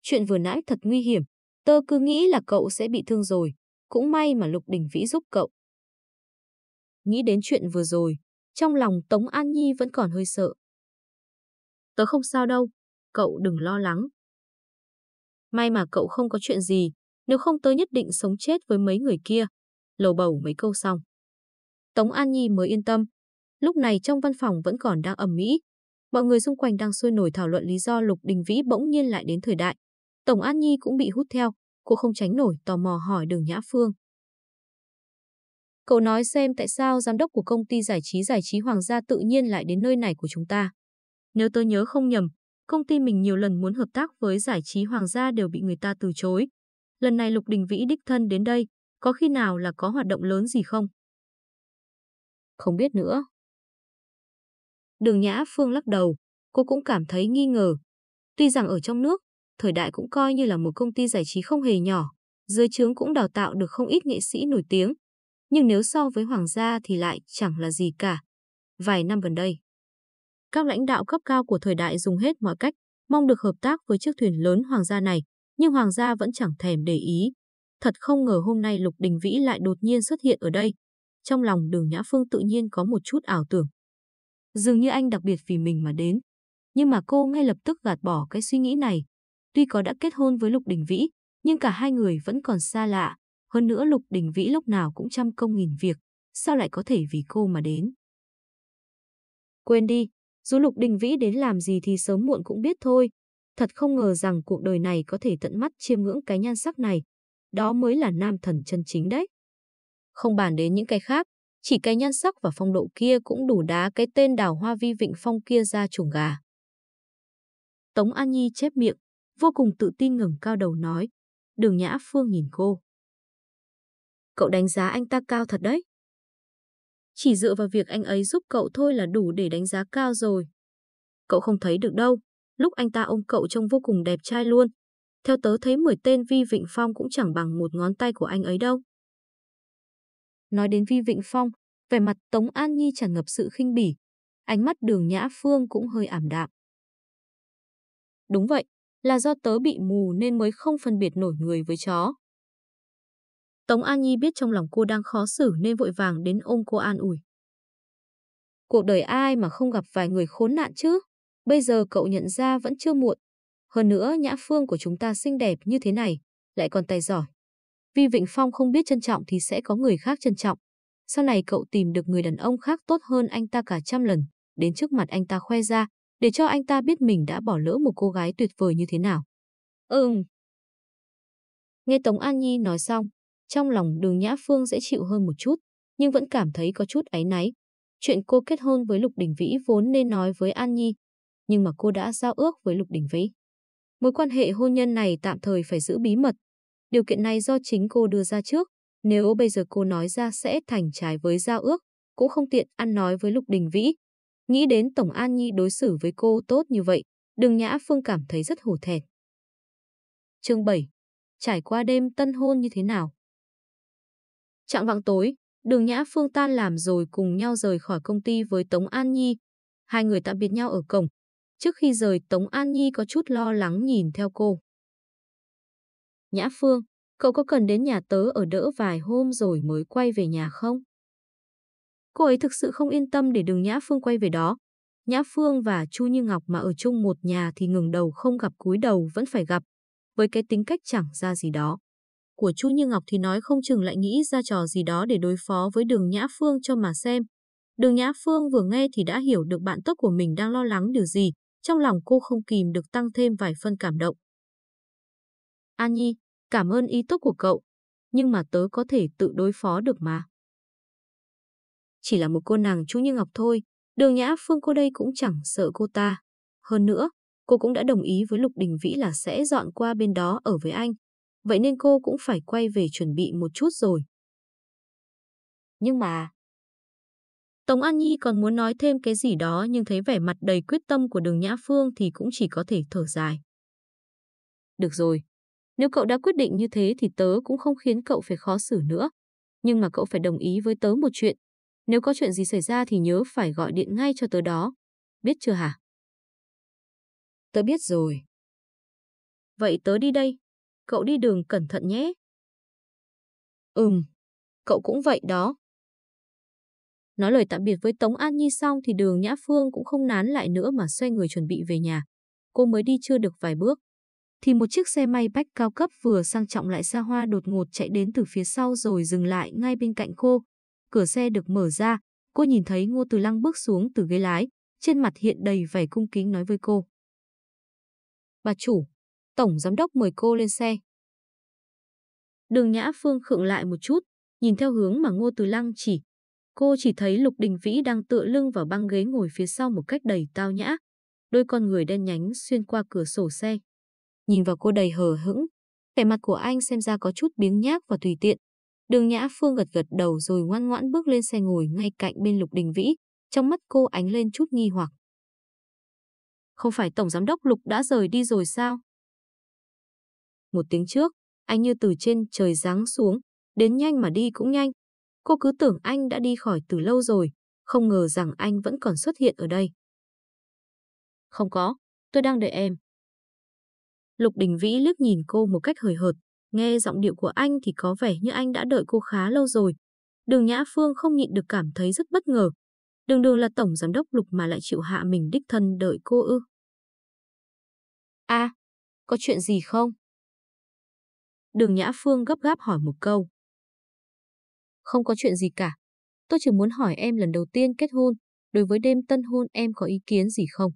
Chuyện vừa nãy thật nguy hiểm, tớ cứ nghĩ là cậu sẽ bị thương rồi, cũng may mà Lục Đình Vĩ giúp cậu. Nghĩ đến chuyện vừa rồi, trong lòng Tống An Nhi vẫn còn hơi sợ. Tớ không sao đâu, cậu đừng lo lắng. May mà cậu không có chuyện gì, nếu không tớ nhất định sống chết với mấy người kia. Lầu bầu mấy câu xong. Tống An Nhi mới yên tâm. Lúc này trong văn phòng vẫn còn đang ầm mỹ. Mọi người xung quanh đang sôi nổi thảo luận lý do Lục Đình Vĩ bỗng nhiên lại đến thời đại. Tổng An Nhi cũng bị hút theo, cô không tránh nổi tò mò hỏi đường Nhã Phương. Cậu nói xem tại sao giám đốc của công ty giải trí giải trí Hoàng gia tự nhiên lại đến nơi này của chúng ta. Nếu tôi nhớ không nhầm, công ty mình nhiều lần muốn hợp tác với giải trí Hoàng gia đều bị người ta từ chối. Lần này Lục Đình Vĩ đích thân đến đây, có khi nào là có hoạt động lớn gì không? Không biết nữa. Đường Nhã Phương lắc đầu, cô cũng cảm thấy nghi ngờ. Tuy rằng ở trong nước, thời đại cũng coi như là một công ty giải trí không hề nhỏ, dưới trướng cũng đào tạo được không ít nghệ sĩ nổi tiếng. Nhưng nếu so với Hoàng gia thì lại chẳng là gì cả. Vài năm gần đây, các lãnh đạo cấp cao của thời đại dùng hết mọi cách, mong được hợp tác với chiếc thuyền lớn Hoàng gia này, nhưng Hoàng gia vẫn chẳng thèm để ý. Thật không ngờ hôm nay Lục Đình Vĩ lại đột nhiên xuất hiện ở đây. Trong lòng đường Nhã Phương tự nhiên có một chút ảo tưởng. Dường như anh đặc biệt vì mình mà đến. Nhưng mà cô ngay lập tức gạt bỏ cái suy nghĩ này. Tuy có đã kết hôn với Lục Đình Vĩ, nhưng cả hai người vẫn còn xa lạ. Hơn nữa Lục Đình Vĩ lúc nào cũng trăm công nghìn việc. Sao lại có thể vì cô mà đến? Quên đi, dù Lục Đình Vĩ đến làm gì thì sớm muộn cũng biết thôi. Thật không ngờ rằng cuộc đời này có thể tận mắt chiêm ngưỡng cái nhan sắc này. Đó mới là nam thần chân chính đấy. Không bàn đến những cái khác, chỉ cái nhan sắc và phong độ kia cũng đủ đá cái tên đào hoa vi vịnh phong kia ra chuồng gà. Tống An Nhi chép miệng, vô cùng tự tin ngẩng cao đầu nói. Đường Nhã Phương nhìn cô. Cậu đánh giá anh ta cao thật đấy. Chỉ dựa vào việc anh ấy giúp cậu thôi là đủ để đánh giá cao rồi. Cậu không thấy được đâu, lúc anh ta ôm cậu trông vô cùng đẹp trai luôn. Theo tớ thấy 10 tên Vi Vịnh Phong cũng chẳng bằng một ngón tay của anh ấy đâu. Nói đến Vi Vịnh Phong, vẻ mặt Tống An Nhi tràn ngập sự khinh bỉ. Ánh mắt đường Nhã Phương cũng hơi ảm đạm. Đúng vậy, là do tớ bị mù nên mới không phân biệt nổi người với chó. Tống An Nhi biết trong lòng cô đang khó xử nên vội vàng đến ôm cô an ủi. Cuộc đời ai mà không gặp vài người khốn nạn chứ? Bây giờ cậu nhận ra vẫn chưa muộn. Hơn nữa Nhã Phương của chúng ta xinh đẹp như thế này, lại còn tài giỏi. Vì Vịnh Phong không biết trân trọng thì sẽ có người khác trân trọng. Sau này cậu tìm được người đàn ông khác tốt hơn anh ta cả trăm lần, đến trước mặt anh ta khoe ra, để cho anh ta biết mình đã bỏ lỡ một cô gái tuyệt vời như thế nào. Ừm. Nghe Tống An Nhi nói xong, trong lòng đường Nhã Phương dễ chịu hơn một chút, nhưng vẫn cảm thấy có chút áy náy. Chuyện cô kết hôn với Lục Đình Vĩ vốn nên nói với An Nhi, nhưng mà cô đã giao ước với Lục Đình Vĩ. Mối quan hệ hôn nhân này tạm thời phải giữ bí mật. Điều kiện này do chính cô đưa ra trước. Nếu bây giờ cô nói ra sẽ thành trái với giao ước, cũng không tiện ăn nói với Lục Đình Vĩ. Nghĩ đến Tổng An Nhi đối xử với cô tốt như vậy, Đường Nhã Phương cảm thấy rất hổ thẹn. Chương 7. Trải qua đêm tân hôn như thế nào? Trạng vạng tối, Đường Nhã Phương tan làm rồi cùng nhau rời khỏi công ty với Tống An Nhi. Hai người tạm biệt nhau ở cổng. Trước khi rời Tống An Nhi có chút lo lắng nhìn theo cô. Nhã Phương, cậu có cần đến nhà tớ ở đỡ vài hôm rồi mới quay về nhà không? Cô ấy thực sự không yên tâm để đường Nhã Phương quay về đó. Nhã Phương và Chu Như Ngọc mà ở chung một nhà thì ngừng đầu không gặp cúi đầu vẫn phải gặp, với cái tính cách chẳng ra gì đó. Của Chu Như Ngọc thì nói không chừng lại nghĩ ra trò gì đó để đối phó với đường Nhã Phương cho mà xem. Đường Nhã Phương vừa nghe thì đã hiểu được bạn tốt của mình đang lo lắng điều gì, trong lòng cô không kìm được tăng thêm vài phân cảm động. An Nhi, cảm ơn ý tốt của cậu, nhưng mà tớ có thể tự đối phó được mà. Chỉ là một cô nàng chú Như Ngọc thôi, đường Nhã Phương cô đây cũng chẳng sợ cô ta. Hơn nữa, cô cũng đã đồng ý với Lục Đình Vĩ là sẽ dọn qua bên đó ở với anh. Vậy nên cô cũng phải quay về chuẩn bị một chút rồi. Nhưng mà... Tống An Nhi còn muốn nói thêm cái gì đó nhưng thấy vẻ mặt đầy quyết tâm của đường Nhã Phương thì cũng chỉ có thể thở dài. Được rồi, nếu cậu đã quyết định như thế thì tớ cũng không khiến cậu phải khó xử nữa. Nhưng mà cậu phải đồng ý với tớ một chuyện. Nếu có chuyện gì xảy ra thì nhớ phải gọi điện ngay cho tớ đó. Biết chưa hả? Tớ biết rồi. Vậy tớ đi đây. Cậu đi đường cẩn thận nhé. Ừm, cậu cũng vậy đó. Nói lời tạm biệt với Tống An Nhi xong thì đường Nhã Phương cũng không nán lại nữa mà xoay người chuẩn bị về nhà. Cô mới đi chưa được vài bước. Thì một chiếc xe may bách cao cấp vừa sang trọng lại xa hoa đột ngột chạy đến từ phía sau rồi dừng lại ngay bên cạnh cô. Cửa xe được mở ra, cô nhìn thấy Ngô Từ Lăng bước xuống từ ghế lái, trên mặt hiện đầy vẻ cung kính nói với cô. Bà chủ, Tổng Giám đốc mời cô lên xe. Đường Nhã Phương khựng lại một chút, nhìn theo hướng mà Ngô Từ Lăng chỉ. Cô chỉ thấy Lục Đình Vĩ đang tựa lưng vào băng ghế ngồi phía sau một cách đầy tao nhã. Đôi con người đen nhánh xuyên qua cửa sổ xe. Nhìn vào cô đầy hờ hững, vẻ mặt của anh xem ra có chút biếng nhác và tùy tiện. Đường Nhã Phương gật gật đầu rồi ngoan ngoãn bước lên xe ngồi ngay cạnh bên Lục Đình Vĩ, trong mắt cô ánh lên chút nghi hoặc. Không phải Tổng Giám đốc Lục đã rời đi rồi sao? Một tiếng trước, anh như từ trên trời giáng xuống, đến nhanh mà đi cũng nhanh. Cô cứ tưởng anh đã đi khỏi từ lâu rồi, không ngờ rằng anh vẫn còn xuất hiện ở đây. Không có, tôi đang đợi em. Lục Đình Vĩ liếc nhìn cô một cách hời hợt, nghe giọng điệu của anh thì có vẻ như anh đã đợi cô khá lâu rồi. Đường Nhã Phương không nhịn được cảm thấy rất bất ngờ. Đường đường là tổng giám đốc Lục mà lại chịu hạ mình đích thân đợi cô ư. À, có chuyện gì không? Đường Nhã Phương gấp gáp hỏi một câu. Không có chuyện gì cả. Tôi chỉ muốn hỏi em lần đầu tiên kết hôn, đối với đêm tân hôn em có ý kiến gì không?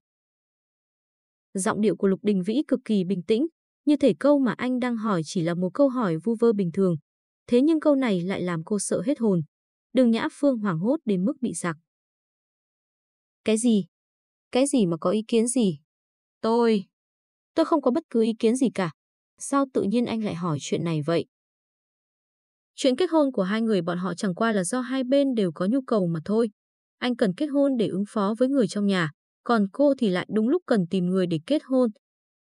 Giọng điệu của Lục Đình Vĩ cực kỳ bình tĩnh, như thể câu mà anh đang hỏi chỉ là một câu hỏi vu vơ bình thường. Thế nhưng câu này lại làm cô sợ hết hồn. Đường Nhã Phương hoảng hốt đến mức bị giặc. Cái gì? Cái gì mà có ý kiến gì? Tôi... Tôi không có bất cứ ý kiến gì cả. Sao tự nhiên anh lại hỏi chuyện này vậy? Chuyện kết hôn của hai người bọn họ chẳng qua là do hai bên đều có nhu cầu mà thôi. Anh cần kết hôn để ứng phó với người trong nhà, còn cô thì lại đúng lúc cần tìm người để kết hôn.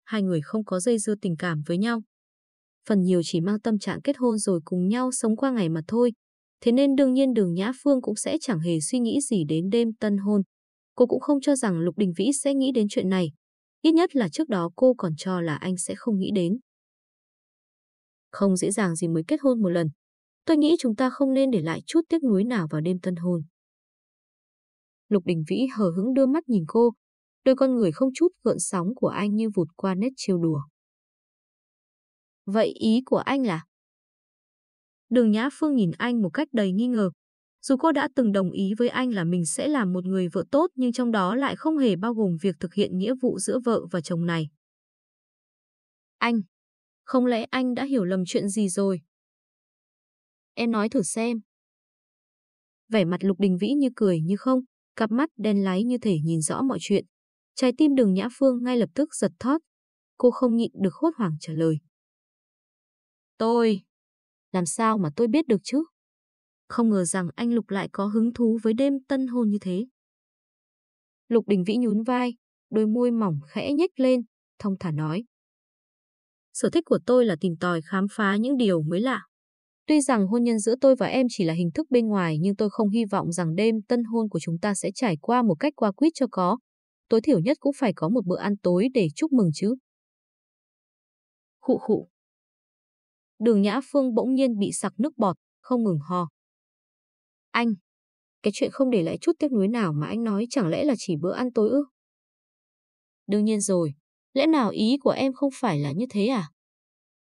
Hai người không có dây dưa tình cảm với nhau. Phần nhiều chỉ mang tâm trạng kết hôn rồi cùng nhau sống qua ngày mà thôi. Thế nên đương nhiên đường Nhã Phương cũng sẽ chẳng hề suy nghĩ gì đến đêm tân hôn. Cô cũng không cho rằng Lục Đình Vĩ sẽ nghĩ đến chuyện này. Ít nhất là trước đó cô còn cho là anh sẽ không nghĩ đến. Không dễ dàng gì mới kết hôn một lần. Tôi nghĩ chúng ta không nên để lại chút tiếc nuối nào vào đêm tân hôn. Lục Đình Vĩ hờ hững đưa mắt nhìn cô, đôi con người không chút gợn sóng của anh như vụt qua nét trêu đùa. Vậy ý của anh là? Đường Nhã Phương nhìn anh một cách đầy nghi ngờ. Dù cô đã từng đồng ý với anh là mình sẽ làm một người vợ tốt nhưng trong đó lại không hề bao gồm việc thực hiện nghĩa vụ giữa vợ và chồng này. Anh, không lẽ anh đã hiểu lầm chuyện gì rồi? Em nói thử xem. Vẻ mặt Lục Đình Vĩ như cười như không, cặp mắt đen láy như thể nhìn rõ mọi chuyện. Trái tim đường Nhã Phương ngay lập tức giật thót. Cô không nhịn được hốt hoảng trả lời. Tôi... Làm sao mà tôi biết được chứ? Không ngờ rằng anh Lục lại có hứng thú với đêm tân hôn như thế. Lục Đình Vĩ nhún vai, đôi môi mỏng khẽ nhếch lên, thông thả nói. Sở thích của tôi là tìm tòi khám phá những điều mới lạ. Tuy rằng hôn nhân giữa tôi và em chỉ là hình thức bên ngoài nhưng tôi không hy vọng rằng đêm tân hôn của chúng ta sẽ trải qua một cách qua quýt cho có. Tối thiểu nhất cũng phải có một bữa ăn tối để chúc mừng chứ. Khụ khụ. Đường Nhã Phương bỗng nhiên bị sặc nước bọt, không ngừng ho. Anh, Cái chuyện không để lại chút tiếc nuối nào mà anh nói chẳng lẽ là chỉ bữa ăn tối ư? Đương nhiên rồi, lẽ nào ý của em không phải là như thế à?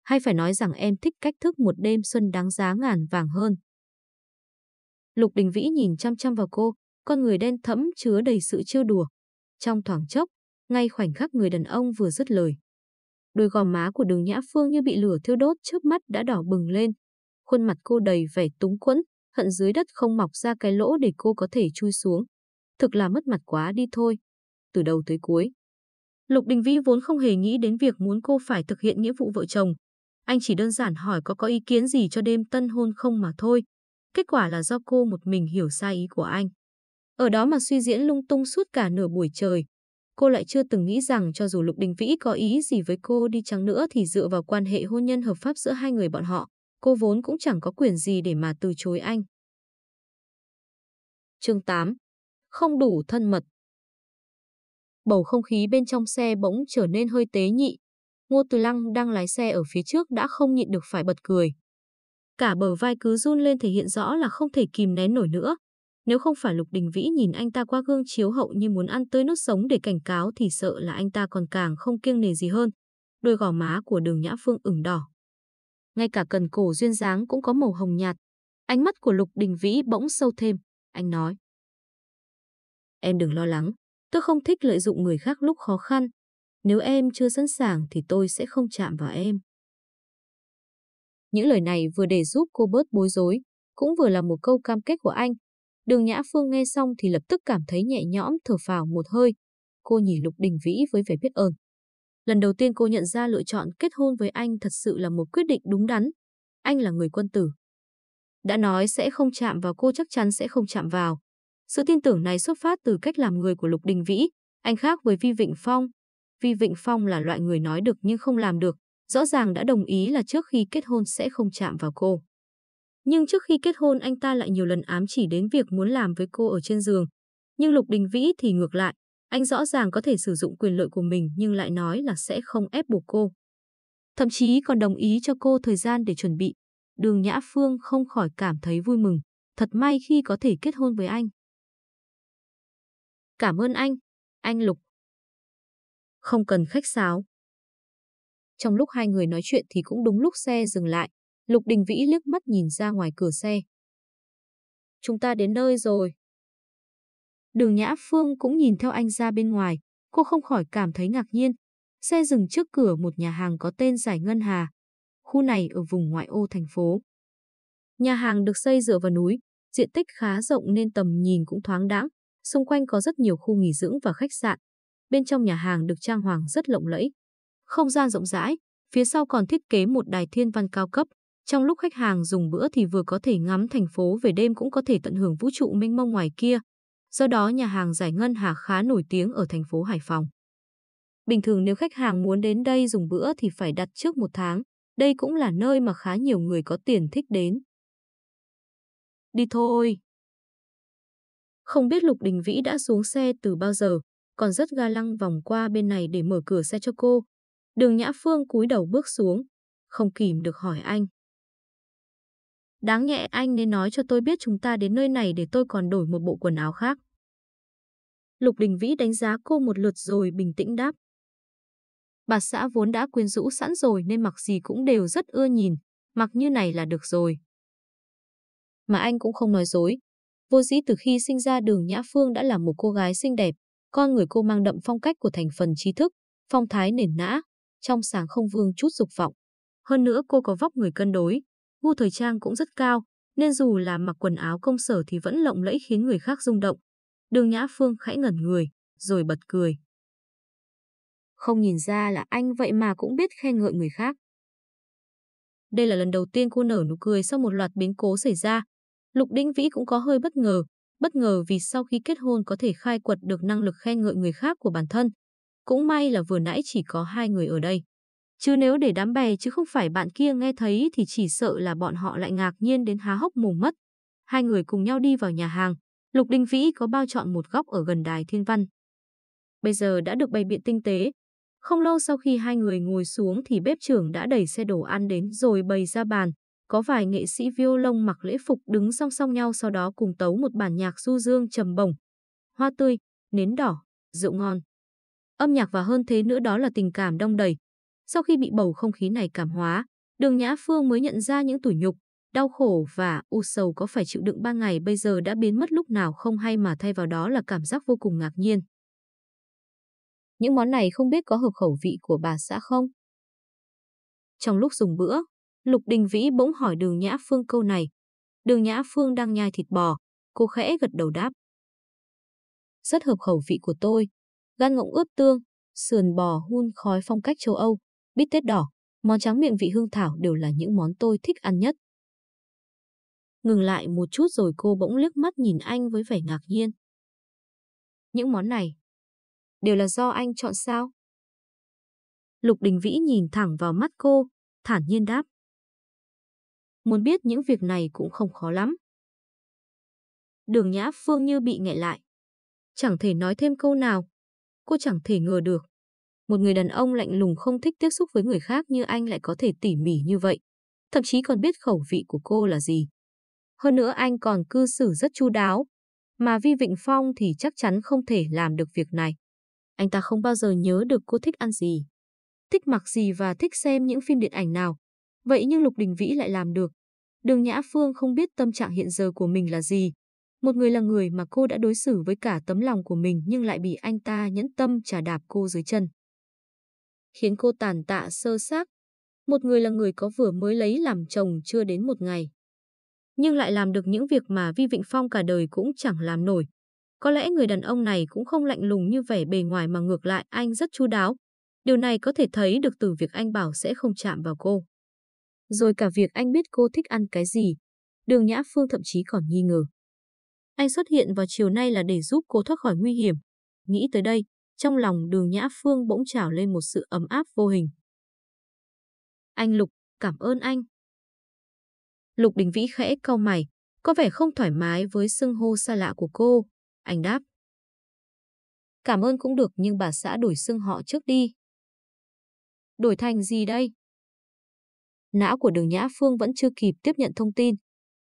Hay phải nói rằng em thích cách thức một đêm xuân đáng giá ngàn vàng hơn? Lục Đình Vĩ nhìn chăm chăm vào cô, con người đen thẫm chứa đầy sự trêu đùa. Trong thoáng chốc, ngay khoảnh khắc người đàn ông vừa dứt lời. Đôi gò má của đường Nhã Phương như bị lửa thiêu đốt trước mắt đã đỏ bừng lên. Khuôn mặt cô đầy vẻ túng quẫn, hận dưới đất không mọc ra cái lỗ để cô có thể chui xuống. Thực là mất mặt quá đi thôi. Từ đầu tới cuối. Lục Đình Vĩ vốn không hề nghĩ đến việc muốn cô phải thực hiện nghĩa vụ vợ chồng. Anh chỉ đơn giản hỏi có có ý kiến gì cho đêm tân hôn không mà thôi. Kết quả là do cô một mình hiểu sai ý của anh. Ở đó mà suy diễn lung tung suốt cả nửa buổi trời. Cô lại chưa từng nghĩ rằng cho dù Lục Đình Vĩ có ý gì với cô đi chăng nữa thì dựa vào quan hệ hôn nhân hợp pháp giữa hai người bọn họ, cô vốn cũng chẳng có quyền gì để mà từ chối anh. Chương 8. Không đủ thân mật. Bầu không khí bên trong xe bỗng trở nên hơi tế nhị. Ngô Từ Lăng đang lái xe ở phía trước đã không nhịn được phải bật cười. Cả bờ vai cứ run lên thể hiện rõ là không thể kìm nén nổi nữa. Nếu không phải Lục Đình Vĩ nhìn anh ta qua gương chiếu hậu như muốn ăn tươi nuốt sống để cảnh cáo thì sợ là anh ta còn càng không kiêng nề gì hơn. Đôi gò má của đường Nhã Phương ửng đỏ. Ngay cả cần cổ duyên dáng cũng có màu hồng nhạt. Ánh mắt của Lục Đình Vĩ bỗng sâu thêm. Anh nói. Em đừng lo lắng. Tôi không thích lợi dụng người khác lúc khó khăn. Nếu em chưa sẵn sàng thì tôi sẽ không chạm vào em. Những lời này vừa để giúp cô bớt bối rối, cũng vừa là một câu cam kết của anh. Đường Nhã Phương nghe xong thì lập tức cảm thấy nhẹ nhõm thở phào một hơi. Cô nhìn Lục Đình Vĩ với vẻ biết ơn. Lần đầu tiên cô nhận ra lựa chọn kết hôn với anh thật sự là một quyết định đúng đắn. Anh là người quân tử. Đã nói sẽ không chạm vào cô chắc chắn sẽ không chạm vào. Sự tin tưởng này xuất phát từ cách làm người của Lục Đình Vĩ. Anh khác với Vi Vịnh Phong. Vi Vịnh Phong là loại người nói được nhưng không làm được rõ ràng đã đồng ý là trước khi kết hôn sẽ không chạm vào cô. Nhưng trước khi kết hôn anh ta lại nhiều lần ám chỉ đến việc muốn làm với cô ở trên giường. Nhưng Lục Đình Vĩ thì ngược lại, anh rõ ràng có thể sử dụng quyền lợi của mình nhưng lại nói là sẽ không ép buộc cô. Thậm chí còn đồng ý cho cô thời gian để chuẩn bị. Đường Nhã Phương không khỏi cảm thấy vui mừng, thật may khi có thể kết hôn với anh. Cảm ơn anh, anh Lục. Không cần khách sáo, trong lúc hai người nói chuyện thì cũng đúng lúc xe dừng lại. Lục Đình Vĩ liếc mắt nhìn ra ngoài cửa xe. Chúng ta đến nơi rồi. Đường Nhã Phương cũng nhìn theo anh ra bên ngoài. Cô không khỏi cảm thấy ngạc nhiên. Xe dừng trước cửa một nhà hàng có tên Giải Ngân Hà. Khu này ở vùng ngoại ô thành phố. Nhà hàng được xây dựa vào núi, diện tích khá rộng nên tầm nhìn cũng thoáng đãng. Xung quanh có rất nhiều khu nghỉ dưỡng và khách sạn. Bên trong nhà hàng được trang hoàng rất lộng lẫy. Không gian rộng rãi, phía sau còn thiết kế một đài thiên văn cao cấp. Trong lúc khách hàng dùng bữa thì vừa có thể ngắm thành phố về đêm cũng có thể tận hưởng vũ trụ mênh mông ngoài kia. Do đó nhà hàng Giải Ngân Hà khá nổi tiếng ở thành phố Hải Phòng. Bình thường nếu khách hàng muốn đến đây dùng bữa thì phải đặt trước một tháng. Đây cũng là nơi mà khá nhiều người có tiền thích đến. Đi thôi. Không biết Lục Đình Vĩ đã xuống xe từ bao giờ, còn rất ga lăng vòng qua bên này để mở cửa xe cho cô, Đường Nhã Phương cúi đầu bước xuống, không kìm được hỏi anh. Đáng nhẹ anh nên nói cho tôi biết chúng ta đến nơi này để tôi còn đổi một bộ quần áo khác. Lục Đình Vĩ đánh giá cô một lượt rồi bình tĩnh đáp. Bà xã vốn đã quyến rũ sẵn rồi nên mặc gì cũng đều rất ưa nhìn, mặc như này là được rồi. Mà anh cũng không nói dối. Vô dĩ từ khi sinh ra đường Nhã Phương đã là một cô gái xinh đẹp, con người cô mang đậm phong cách của thành phần trí thức, phong thái nền nã, trong sáng không vương chút dục vọng. Hơn nữa cô có vóc người cân đối, gu thời trang cũng rất cao, nên dù là mặc quần áo công sở thì vẫn lộng lẫy khiến người khác rung động. Đường Nhã Phương khẽ ngẩn người, rồi bật cười. Không nhìn ra là anh vậy mà cũng biết khen ngợi người khác. Đây là lần đầu tiên cô nở nụ cười sau một loạt biến cố xảy ra. Lục Đinh Vĩ cũng có hơi bất ngờ, bất ngờ vì sau khi kết hôn có thể khai quật được năng lực khen ngợi người khác của bản thân, cũng may là vừa nãy chỉ có hai người ở đây. Chứ nếu để đám bè chứ không phải bạn kia nghe thấy thì chỉ sợ là bọn họ lại ngạc nhiên đến há hốc mồm mất. Hai người cùng nhau đi vào nhà hàng. Lục Đình Vĩ có bao chọn một góc ở gần đài thiên văn. Bây giờ đã được bày biện tinh tế. Không lâu sau khi hai người ngồi xuống thì bếp trưởng đã đẩy xe đồ ăn đến rồi bày ra bàn có vài nghệ sĩ violon mặc lễ phục đứng song song nhau sau đó cùng tấu một bản nhạc du dương trầm bổng. Hoa tươi, nến đỏ, rượu ngon. Âm nhạc và hơn thế nữa đó là tình cảm đông đầy. Sau khi bị bầu không khí này cảm hóa, Đường Nhã Phương mới nhận ra những tủi nhục, đau khổ và u sầu có phải chịu đựng ba ngày bây giờ đã biến mất lúc nào không hay mà thay vào đó là cảm giác vô cùng ngạc nhiên. Những món này không biết có hợp khẩu vị của bà xã không? Trong lúc dùng bữa, Lục Đình Vĩ bỗng hỏi Đường Nhã Phương câu này. Đường Nhã Phương đang nhai thịt bò, cô khẽ gật đầu đáp. Rất hợp khẩu vị của tôi. Gan ngỗng ướp tương, sườn bò hun khói phong cách châu Âu, bít tết đỏ, món tráng miệng vị hương thảo đều là những món tôi thích ăn nhất. Ngừng lại một chút rồi cô bỗng liếc mắt nhìn anh với vẻ ngạc nhiên. Những món này đều là do anh chọn sao? Lục Đình Vĩ nhìn thẳng vào mắt cô, thản nhiên đáp. Muốn biết những việc này cũng không khó lắm. Đường Nhã Phương như bị nghẹn lại. Chẳng thể nói thêm câu nào. Cô chẳng thể ngờ được. Một người đàn ông lạnh lùng không thích tiếp xúc với người khác như anh lại có thể tỉ mỉ như vậy. Thậm chí còn biết khẩu vị của cô là gì. Hơn nữa anh còn cư xử rất chu đáo. Mà Vi Vịnh Phong thì chắc chắn không thể làm được việc này. Anh ta không bao giờ nhớ được cô thích ăn gì, thích mặc gì và thích xem những phim điện ảnh nào. Vậy nhưng Lục Đình Vĩ lại làm được. Đường Nhã Phương không biết tâm trạng hiện giờ của mình là gì. Một người là người mà cô đã đối xử với cả tấm lòng của mình nhưng lại bị anh ta nhẫn tâm trả đạp cô dưới chân. Khiến cô tàn tạ, sơ xác. Một người là người có vừa mới lấy làm chồng chưa đến một ngày. Nhưng lại làm được những việc mà Vi Vịnh Phong cả đời cũng chẳng làm nổi. Có lẽ người đàn ông này cũng không lạnh lùng như vẻ bề ngoài mà ngược lại, anh rất chu đáo. Điều này có thể thấy được từ việc anh bảo sẽ không chạm vào cô. Rồi cả việc anh biết cô thích ăn cái gì. Đường Nhã Phương thậm chí còn nghi ngờ. Anh xuất hiện vào chiều nay là để giúp cô thoát khỏi nguy hiểm. Nghĩ tới đây, trong lòng đường Nhã Phương bỗng trào lên một sự ấm áp vô hình. Anh Lục, cảm ơn anh. Lục Đình Vĩ khẽ cau mày, có vẻ không thoải mái với xưng hô xa lạ của cô. Anh đáp. Cảm ơn cũng được nhưng bà xã đổi xưng họ trước đi. Đổi thành gì đây? Não của đường Nhã Phương vẫn chưa kịp tiếp nhận thông tin.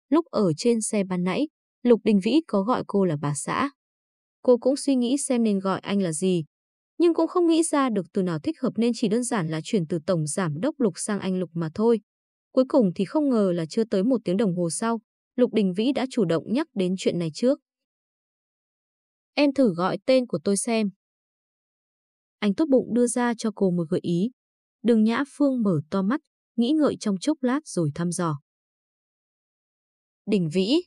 Lúc ở trên xe ban nãy, Lục Đình Vĩ có gọi cô là bà xã. Cô cũng suy nghĩ xem nên gọi anh là gì, nhưng cũng không nghĩ ra được từ nào thích hợp nên chỉ đơn giản là chuyển từ Tổng Giám Đốc Lục sang anh Lục mà thôi. Cuối cùng thì không ngờ là chưa tới một tiếng đồng hồ sau, Lục Đình Vĩ đã chủ động nhắc đến chuyện này trước. Em thử gọi tên của tôi xem. Anh tốt bụng đưa ra cho cô một gợi ý. Đường Nhã Phương mở to mắt, nghĩ ngợi trong chốc lát rồi thăm dò. Đình Vĩ.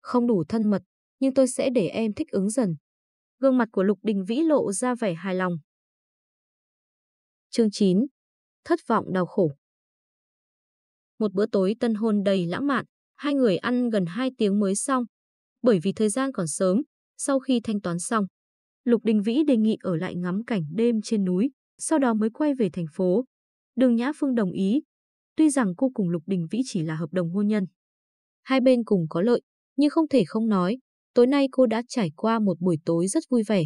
Không đủ thân mật, nhưng tôi sẽ để em thích ứng dần. Gương mặt của Lục Đình Vĩ lộ ra vẻ hài lòng. Chương 9. Thất vọng đau khổ. Một bữa tối tân hôn đầy lãng mạn, hai người ăn gần 2 tiếng mới xong. Bởi vì thời gian còn sớm, sau khi thanh toán xong, Lục Đình Vĩ đề nghị ở lại ngắm cảnh đêm trên núi, sau đó mới quay về thành phố. Đường Nhã Phương đồng ý, tuy rằng cô cùng Lục Đình Vĩ chỉ là hợp đồng hôn nhân. Hai bên cùng có lợi, nhưng không thể không nói, tối nay cô đã trải qua một buổi tối rất vui vẻ.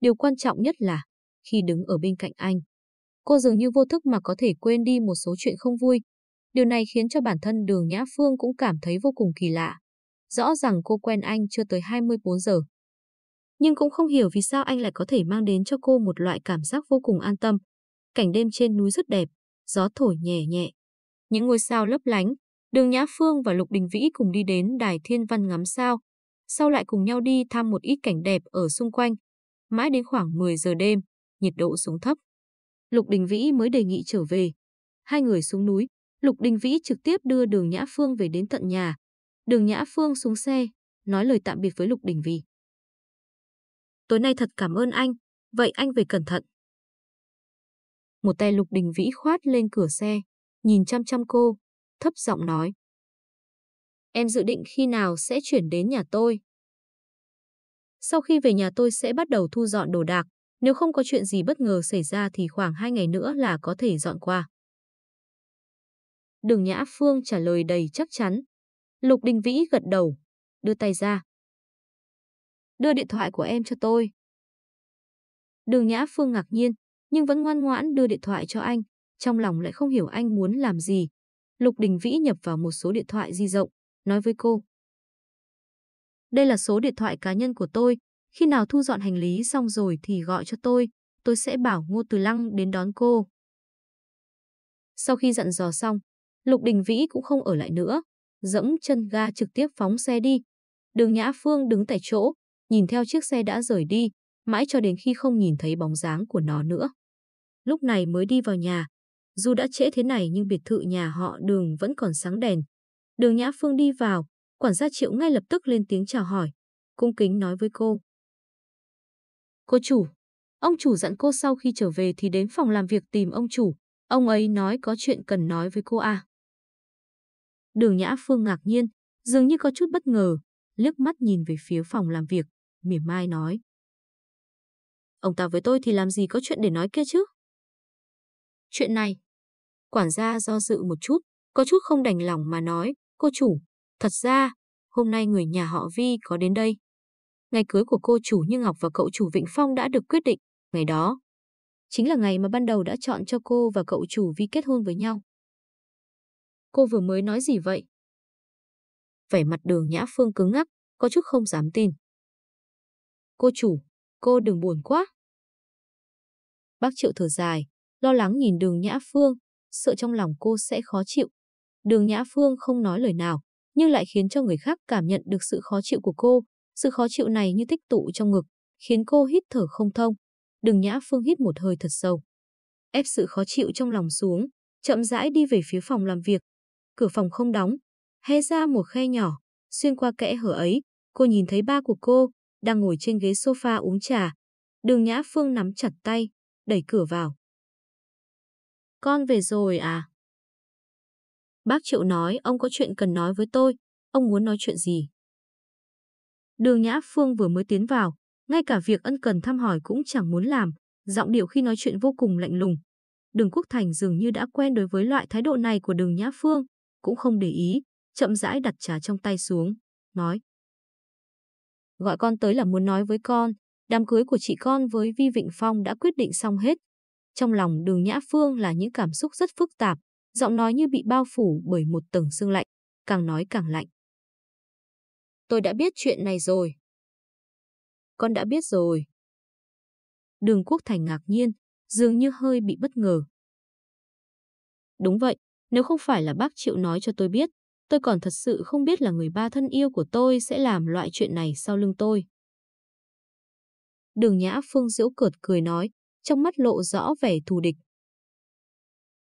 Điều quan trọng nhất là, khi đứng ở bên cạnh anh, cô dường như vô thức mà có thể quên đi một số chuyện không vui. Điều này khiến cho bản thân đường Nhã Phương cũng cảm thấy vô cùng kỳ lạ. Rõ ràng cô quen anh chưa tới 24 giờ. Nhưng cũng không hiểu vì sao anh lại có thể mang đến cho cô một loại cảm giác vô cùng an tâm. Cảnh đêm trên núi rất đẹp, gió thổi nhẹ nhẹ. Những ngôi sao lấp lánh, đường Nhã Phương và Lục Đình Vĩ cùng đi đến đài thiên văn ngắm sao. Sau lại cùng nhau đi thăm một ít cảnh đẹp ở xung quanh. Mãi đến khoảng 10 giờ đêm, nhiệt độ xuống thấp. Lục Đình Vĩ mới đề nghị trở về. Hai người xuống núi, Lục Đình Vĩ trực tiếp đưa đường Nhã Phương về đến tận nhà. Đường Nhã Phương xuống xe, nói lời tạm biệt với Lục Đình Vĩ. Tối nay thật cảm ơn anh, vậy anh về cẩn thận. Một tay Lục Đình Vĩ khoát lên cửa xe, nhìn chăm chăm cô, thấp giọng nói. Em dự định khi nào sẽ chuyển đến nhà tôi? Sau khi về nhà tôi sẽ bắt đầu thu dọn đồ đạc, nếu không có chuyện gì bất ngờ xảy ra thì khoảng hai ngày nữa là có thể dọn qua. Đường Nhã Phương trả lời đầy chắc chắn. Lục Đình Vĩ gật đầu, đưa tay ra. Đưa điện thoại của em cho tôi. Đường Nhã Phương ngạc nhiên, nhưng vẫn ngoan ngoãn đưa điện thoại cho anh, trong lòng lại không hiểu anh muốn làm gì. Lục Đình Vĩ nhập vào một số điện thoại di động, nói với cô. Đây là số điện thoại cá nhân của tôi, khi nào thu dọn hành lý xong rồi thì gọi cho tôi, tôi sẽ bảo Ngô Từ Lăng đến đón cô. Sau khi dặn dò xong, Lục Đình Vĩ cũng không ở lại nữa, dẫm chân ga trực tiếp phóng xe đi. Đường Nhã Phương đứng tại chỗ, nhìn theo chiếc xe đã rời đi, mãi cho đến khi không nhìn thấy bóng dáng của nó nữa. Lúc này mới đi vào nhà. Dù đã trễ thế này nhưng biệt thự nhà họ đường vẫn còn sáng đèn. Đường Nhã Phương đi vào, quản gia Triệu ngay lập tức lên tiếng chào hỏi, cung kính nói với cô. Cô chủ, ông chủ dặn cô sau khi trở về thì đến phòng làm việc tìm ông chủ. Ông ấy nói có chuyện cần nói với cô à. Đường Nhã Phương ngạc nhiên, dường như có chút bất ngờ, liếc mắt nhìn về phía phòng làm việc, mỉm mai nói. Ông ta với tôi thì làm gì có chuyện để nói kia chứ? Chuyện này. Quản gia do dự một chút, có chút không đành lòng mà nói, cô chủ, thật ra, hôm nay người nhà họ Vi có đến đây. Ngày cưới của cô chủ Như Ngọc và cậu chủ Vịnh Phong đã được quyết định, ngày đó. Chính là ngày mà ban đầu đã chọn cho cô và cậu chủ Vi kết hôn với nhau. Cô vừa mới nói gì vậy? Vẻ mặt đường Nhã Phương cứng ngắc, có chút không dám tin. Cô chủ, cô đừng buồn quá. Bác Triệu thở dài, lo lắng nhìn đường Nhã Phương, sợ trong lòng cô sẽ khó chịu. Đường Nhã Phương không nói lời nào, nhưng lại khiến cho người khác cảm nhận được sự khó chịu của cô. Sự khó chịu này như tích tụ trong ngực, khiến cô hít thở không thông. Đường Nhã Phương hít một hơi thật sâu. Ép sự khó chịu trong lòng xuống, chậm rãi đi về phía phòng làm việc. Cửa phòng không đóng, hé ra một khe nhỏ, xuyên qua kẽ hở ấy, cô nhìn thấy ba của cô, đang ngồi trên ghế sofa uống trà. Đường Nhã Phương nắm chặt tay, đẩy cửa vào. Con về rồi à? Bác Triệu nói ông có chuyện cần nói với tôi, ông muốn nói chuyện gì? Đường Nhã Phương vừa mới tiến vào, ngay cả việc ân cần thăm hỏi cũng chẳng muốn làm, giọng điệu khi nói chuyện vô cùng lạnh lùng. Đường Quốc Thành dường như đã quen đối với loại thái độ này của đường Nhã Phương, cũng không để ý, chậm rãi đặt trà trong tay xuống, nói. Gọi con tới là muốn nói với con, đám cưới của chị con với Vi Vịnh Phong đã quyết định xong hết. Trong lòng đường Nhã Phương là những cảm xúc rất phức tạp, giọng nói như bị bao phủ bởi một tầng sương lạnh, càng nói càng lạnh. Tôi đã biết chuyện này rồi. Con đã biết rồi. Đường Quốc Thành ngạc nhiên, dường như hơi bị bất ngờ. Đúng vậy, nếu không phải là bác Triệu nói cho tôi biết, tôi còn thật sự không biết là người ba thân yêu của tôi sẽ làm loại chuyện này sau lưng tôi. Đường Nhã Phương giễu cợt cười nói, trong mắt lộ rõ vẻ thù địch.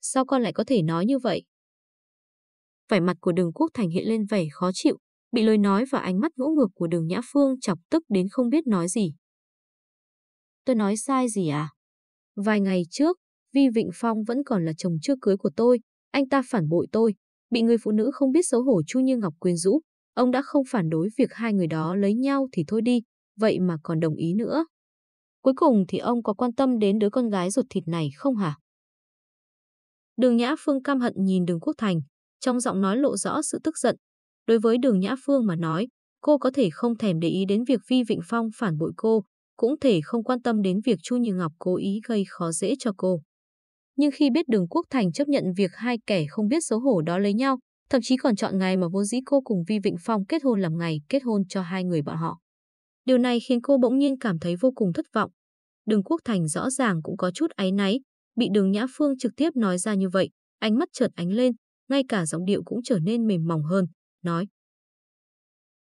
Sao con lại có thể nói như vậy? Vẻ mặt của đường Quốc Thành hiện lên vẻ khó chịu, bị lời nói và ánh mắt ngỗ ngược của đường Nhã Phương chọc tức đến không biết nói gì. Tôi nói sai gì à? Vài ngày trước, Vi Vịnh Phong vẫn còn là chồng chưa cưới của tôi, anh ta phản bội tôi, bị người phụ nữ không biết xấu hổ Chu Như Ngọc quyến rũ. Ông đã không phản đối việc hai người đó lấy nhau thì thôi đi, vậy mà còn đồng ý nữa. Cuối cùng thì ông có quan tâm đến đứa con gái ruột thịt này không hả? Đường Nhã Phương cam hận nhìn đường Quốc Thành, trong giọng nói lộ rõ sự tức giận. Đối với đường Nhã Phương mà nói, cô có thể không thèm để ý đến việc Vi Vịnh Phong phản bội cô, cũng thể không quan tâm đến việc Chu Như Ngọc cố ý gây khó dễ cho cô. Nhưng khi biết đường Quốc Thành chấp nhận việc hai kẻ không biết xấu hổ đó lấy nhau, thậm chí còn chọn ngày mà vốn dĩ cô cùng Vi Vịnh Phong kết hôn làm ngày kết hôn cho hai người bọn họ. Điều này khiến cô bỗng nhiên cảm thấy vô cùng thất vọng. Đường Quốc Thành rõ ràng cũng có chút áy náy, bị đường Nhã Phương trực tiếp nói ra như vậy, ánh mắt chợt ánh lên, ngay cả giọng điệu cũng trở nên mềm mỏng hơn, nói.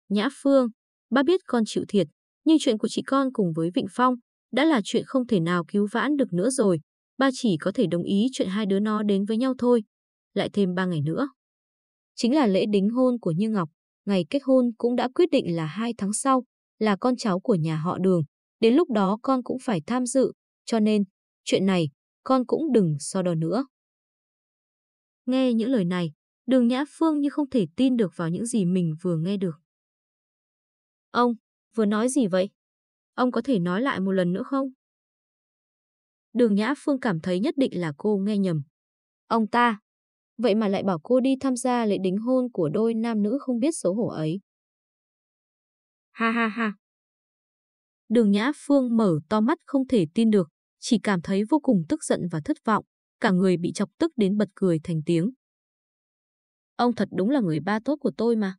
Nhã Phương, ba biết con chịu thiệt, nhưng chuyện của chị con cùng với Vịnh Phong đã là chuyện không thể nào cứu vãn được nữa rồi, ba chỉ có thể đồng ý chuyện hai đứa nó đến với nhau thôi, lại thêm ba ngày nữa. Chính là lễ đính hôn của Như Ngọc, ngày kết hôn cũng đã quyết định là hai tháng sau, là con cháu của nhà họ đường, đến lúc đó con cũng phải tham dự, cho nên, chuyện này, con cũng đừng so đo nữa. Nghe những lời này, đường Nhã Phương như không thể tin được vào những gì mình vừa nghe được. Ông, vừa nói gì vậy? Ông có thể nói lại một lần nữa không? Đường Nhã Phương cảm thấy nhất định là cô nghe nhầm. Ông ta, vậy mà lại bảo cô đi tham gia lễ đính hôn của đôi nam nữ không biết xấu hổ ấy. Ha ha ha. Đường Nhã Phương mở to mắt không thể tin được, chỉ cảm thấy vô cùng tức giận và thất vọng, cả người bị chọc tức đến bật cười thành tiếng. Ông thật đúng là người ba tốt của tôi mà.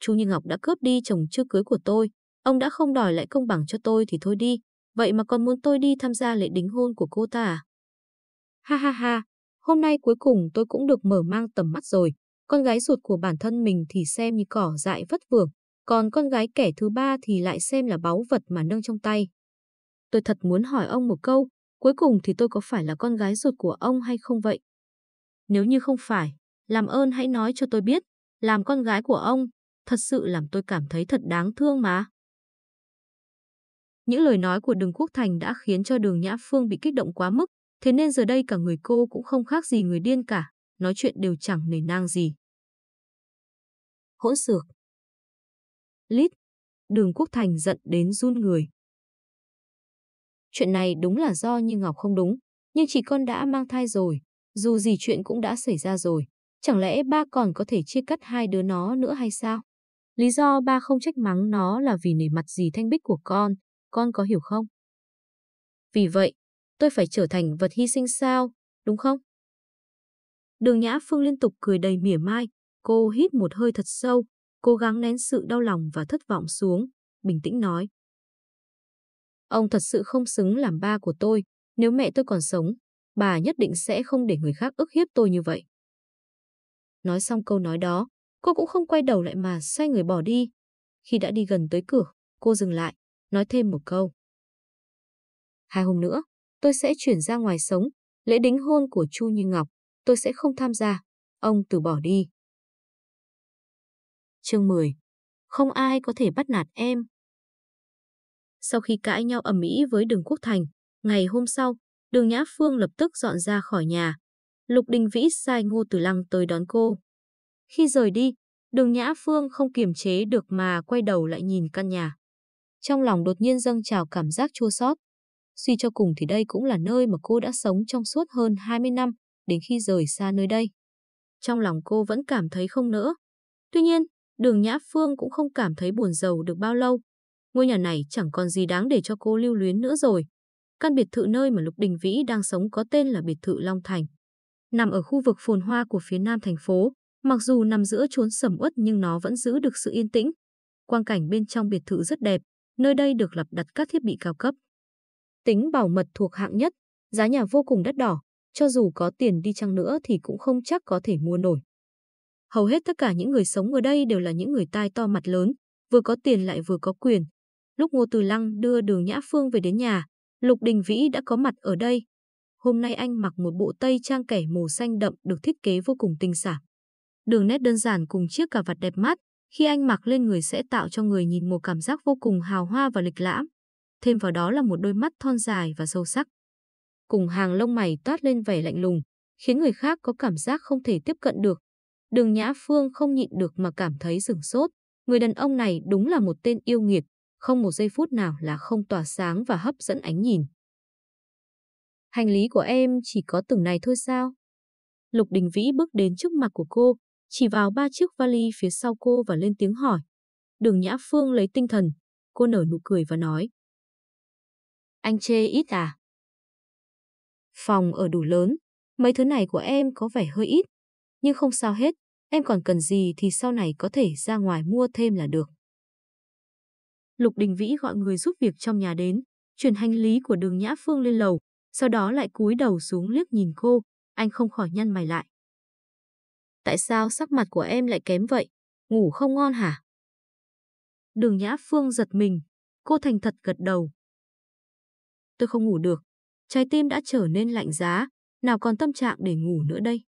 Chu Như Ngọc đã cướp đi chồng chưa cưới của tôi. Ông đã không đòi lại công bằng cho tôi thì thôi đi. Vậy mà còn muốn tôi đi tham gia lễ đính hôn của cô ta à? Ha ha ha, hôm nay cuối cùng tôi cũng được mở mang tầm mắt rồi. Con gái ruột của bản thân mình thì xem như cỏ dại vất vưởng, còn con gái kẻ thứ ba thì lại xem là báu vật mà nâng trong tay. Tôi thật muốn hỏi ông một câu, cuối cùng thì tôi có phải là con gái ruột của ông hay không vậy? Nếu như không phải, làm ơn hãy nói cho tôi biết, làm con gái của ông, thật sự làm tôi cảm thấy thật đáng thương mà. Những lời nói của Đường Quốc Thành đã khiến cho Đường Nhã Phương bị kích động quá mức, thế nên giờ đây cả người cô cũng không khác gì người điên cả, nói chuyện đều chẳng nề nang gì. Hỗn xược. Lít. Đường Quốc Thành giận đến run người. Chuyện này đúng là do Như Ngọc không đúng, nhưng chỉ con đã mang thai rồi, dù gì chuyện cũng đã xảy ra rồi, chẳng lẽ ba còn có thể chia cắt hai đứa nó nữa hay sao? Lý do ba không trách mắng nó là vì nể mặt gì thanh bích của con, con có hiểu không? Vì vậy, tôi phải trở thành vật hy sinh sao, đúng không? Đường Nhã Phương liên tục cười đầy mỉa mai, cô hít một hơi thật sâu, cố gắng nén sự đau lòng và thất vọng xuống, bình tĩnh nói. Ông thật sự không xứng làm ba của tôi, nếu mẹ tôi còn sống, bà nhất định sẽ không để người khác ức hiếp tôi như vậy. Nói xong câu nói đó, cô cũng không quay đầu lại mà xoay người bỏ đi. Khi đã đi gần tới cửa, cô dừng lại, nói thêm một câu. Hai hôm nữa, tôi sẽ chuyển ra ngoài sống, lễ đính hôn của Chu Như Ngọc, tôi sẽ không tham gia. Ông từ bỏ đi. Chương 10. Không ai có thể bắt nạt em. Sau khi cãi nhau ầm ĩ với Đường Quốc Thành, ngày hôm sau, Đường Nhã Phương lập tức dọn ra khỏi nhà. Lục Đình Vĩ sai Ngô Tử Lăng tới đón cô. Khi rời đi, Đường Nhã Phương không kiềm chế được mà quay đầu lại nhìn căn nhà. Trong lòng đột nhiên dâng trào cảm giác chua xót. Suy cho cùng thì đây cũng là nơi mà cô đã sống trong suốt hơn 20 năm, đến khi rời xa nơi đây. Trong lòng cô vẫn cảm thấy không nỡ. Tuy nhiên, đường Nhã Phương cũng không cảm thấy buồn giàu được bao lâu. Ngôi nhà này chẳng còn gì đáng để cho cô lưu luyến nữa rồi. Căn biệt thự nơi mà Lục Đình Vĩ đang sống có tên là biệt thự Long Thành. Nằm ở khu vực phồn hoa của phía nam thành phố, mặc dù nằm giữa chốn sầm uất nhưng nó vẫn giữ được sự yên tĩnh. Quang cảnh bên trong biệt thự rất đẹp, nơi đây được lắp đặt các thiết bị cao cấp. Tính bảo mật thuộc hạng nhất, giá nhà vô cùng đắt đỏ, cho dù có tiền đi chăng nữa thì cũng không chắc có thể mua nổi. Hầu hết tất cả những người sống ở đây đều là những người tai to mặt lớn, vừa có tiền lại vừa có quyền. Lúc Ngô Từ Lăng đưa Đường Nhã Phương về đến nhà, Lục Đình Vĩ đã có mặt ở đây. Hôm nay anh mặc một bộ tây trang kẻ màu xanh đậm được thiết kế vô cùng tinh xảo. Đường nét đơn giản cùng chiếc cà vạt đẹp mắt, khi anh mặc lên người sẽ tạo cho người nhìn một cảm giác vô cùng hào hoa và lịch lãm. Thêm vào đó là một đôi mắt thon dài và sâu sắc. Cùng hàng lông mày toát lên vẻ lạnh lùng, khiến người khác có cảm giác không thể tiếp cận được. Đường Nhã Phương không nhịn được mà cảm thấy rừng sốt. Người đàn ông này đúng là một tên yêu nghiệt, không một giây phút nào là không tỏa sáng và hấp dẫn ánh nhìn. Hành lý của em chỉ có từng này thôi sao? Lục Đình Vĩ bước đến trước mặt của cô, chỉ vào ba chiếc vali phía sau cô và lên tiếng hỏi. Đường Nhã Phương lấy tinh thần, cô nở nụ cười và nói. Anh chê ít à? Phòng ở đủ lớn, mấy thứ này của em có vẻ hơi ít, nhưng không sao hết, em còn cần gì thì sau này có thể ra ngoài mua thêm là được. Lục Đình Vĩ gọi người giúp việc trong nhà đến, chuyển hành lý của đường Nhã Phương lên lầu, sau đó lại cúi đầu xuống liếc nhìn cô, anh không khỏi nhăn mày lại. Tại sao sắc mặt của em lại kém vậy? Ngủ không ngon hả? Đường Nhã Phương giật mình, cô thành thật gật đầu. Tôi không ngủ được, trái tim đã trở nên lạnh giá, nào còn tâm trạng để ngủ nữa đây.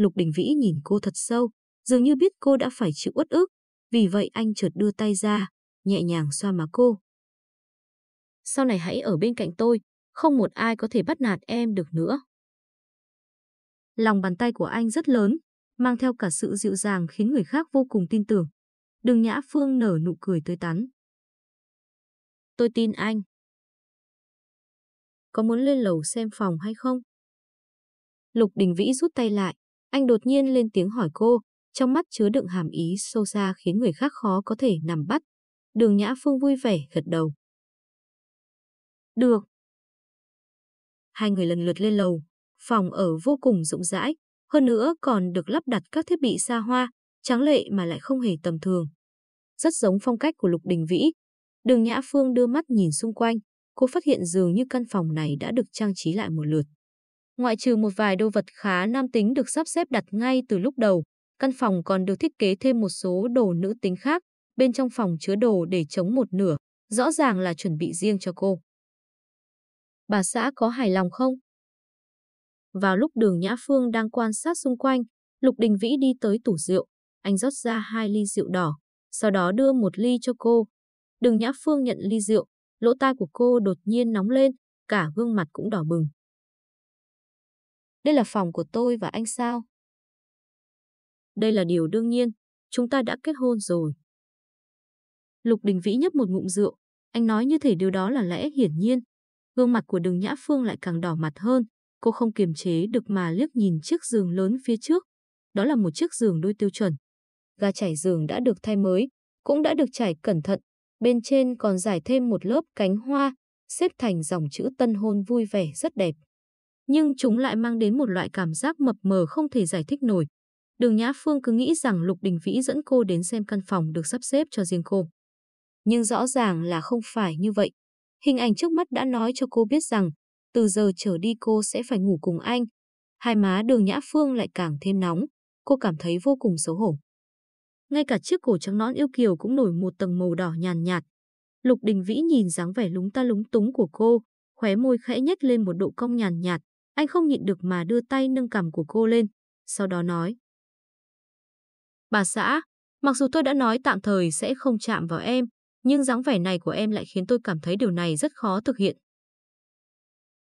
Lục Đình Vĩ nhìn cô thật sâu, dường như biết cô đã phải chịu uất ức, vì vậy anh chợt đưa tay ra, nhẹ nhàng xoa má cô. Sau này hãy ở bên cạnh tôi, không một ai có thể bắt nạt em được nữa. Lòng bàn tay của anh rất lớn, mang theo cả sự dịu dàng khiến người khác vô cùng tin tưởng. Đường Nhã Phương nở nụ cười tươi tắn. Tôi tin anh. Có muốn lên lầu xem phòng hay không? Lục Đình Vĩ rút tay lại, anh đột nhiên lên tiếng hỏi cô, trong mắt chứa đựng hàm ý sâu xa khiến người khác khó có thể nằm bắt. Đường Nhã Phương vui vẻ gật đầu. Được. Hai người lần lượt lên lầu, phòng ở vô cùng rộng rãi, Hơn nữa còn được lắp đặt các thiết bị xa hoa, tráng lệ mà lại không hề tầm thường. Rất giống phong cách của Lục Đình Vĩ. Đường Nhã Phương đưa mắt nhìn xung quanh, cô phát hiện dường như căn phòng này đã được trang trí lại một lượt. Ngoại trừ một vài đồ vật khá nam tính được sắp xếp đặt ngay từ lúc đầu, căn phòng còn được thiết kế thêm một số đồ nữ tính khác, bên trong phòng chứa đồ để chống một nửa, rõ ràng là chuẩn bị riêng cho cô. Bà xã có hài lòng không? Vào lúc đường Nhã Phương đang quan sát xung quanh, Lục Đình Vĩ đi tới tủ rượu, anh rót ra hai ly rượu đỏ, sau đó đưa một ly cho cô. Đường Nhã Phương nhận ly rượu, lỗ tai của cô đột nhiên nóng lên, cả gương mặt cũng đỏ bừng. Đây là phòng của tôi và anh sao? Đây là điều đương nhiên, chúng ta đã kết hôn rồi. Lục Đình Vĩ nhấp một ngụm rượu, anh nói như thể điều đó là lẽ hiển nhiên. Gương mặt của đường Nhã Phương lại càng đỏ mặt hơn, cô không kiềm chế được mà liếc nhìn chiếc giường lớn phía trước. Đó là một chiếc giường đôi tiêu chuẩn. Ga trải giường đã được thay mới, cũng đã được trải cẩn thận. Bên trên còn giải thêm một lớp cánh hoa, xếp thành dòng chữ tân hôn vui vẻ rất đẹp. Nhưng chúng lại mang đến một loại cảm giác mập mờ không thể giải thích nổi. Đường Nhã Phương cứ nghĩ rằng Lục Đình Vĩ dẫn cô đến xem căn phòng được sắp xếp cho riêng cô. Nhưng rõ ràng là không phải như vậy. Hình ảnh trước mắt đã nói cho cô biết rằng từ giờ trở đi cô sẽ phải ngủ cùng anh. Hai má đường Nhã Phương lại càng thêm nóng, cô cảm thấy vô cùng xấu hổ. Ngay cả chiếc cổ trắng nón yêu kiều cũng nổi một tầng màu đỏ nhàn nhạt. Lục Đình Vĩ nhìn dáng vẻ lúng ta lúng túng của cô, khóe môi khẽ nhếch lên một độ cong nhàn nhạt, anh không nhịn được mà đưa tay nâng cằm của cô lên, sau đó nói. Bà xã, mặc dù tôi đã nói tạm thời sẽ không chạm vào em, nhưng dáng vẻ này của em lại khiến tôi cảm thấy điều này rất khó thực hiện.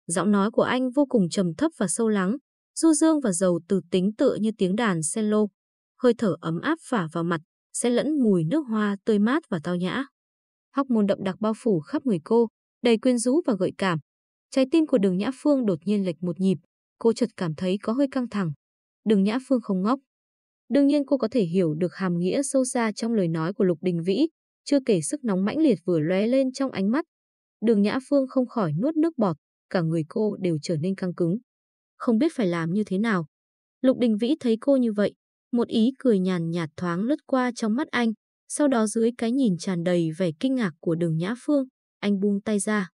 Giọng nói của anh vô cùng trầm thấp và sâu lắng, du dương và giàu từ tính tựa như tiếng đàn cello. Hơi thở ấm áp phả vào mặt, sẽ lẫn mùi nước hoa tươi mát và tao nhã. Hóc môn đậm đặc bao phủ khắp người cô, đầy quyến rũ và gợi cảm. Trái tim của đường Nhã Phương đột nhiên lệch một nhịp, cô chợt cảm thấy có hơi căng thẳng. Đường Nhã Phương không ngốc. Đương nhiên cô có thể hiểu được hàm nghĩa sâu xa trong lời nói của Lục Đình Vĩ, chưa kể sức nóng mãnh liệt vừa lóe lên trong ánh mắt. Đường Nhã Phương không khỏi nuốt nước bọt, cả người cô đều trở nên căng cứng. Không biết phải làm như thế nào. Lục Đình Vĩ thấy cô như vậy, một ý cười nhàn nhạt thoáng lướt qua trong mắt anh, sau đó dưới cái nhìn tràn đầy vẻ kinh ngạc của đường Nhã Phương, anh buông tay ra.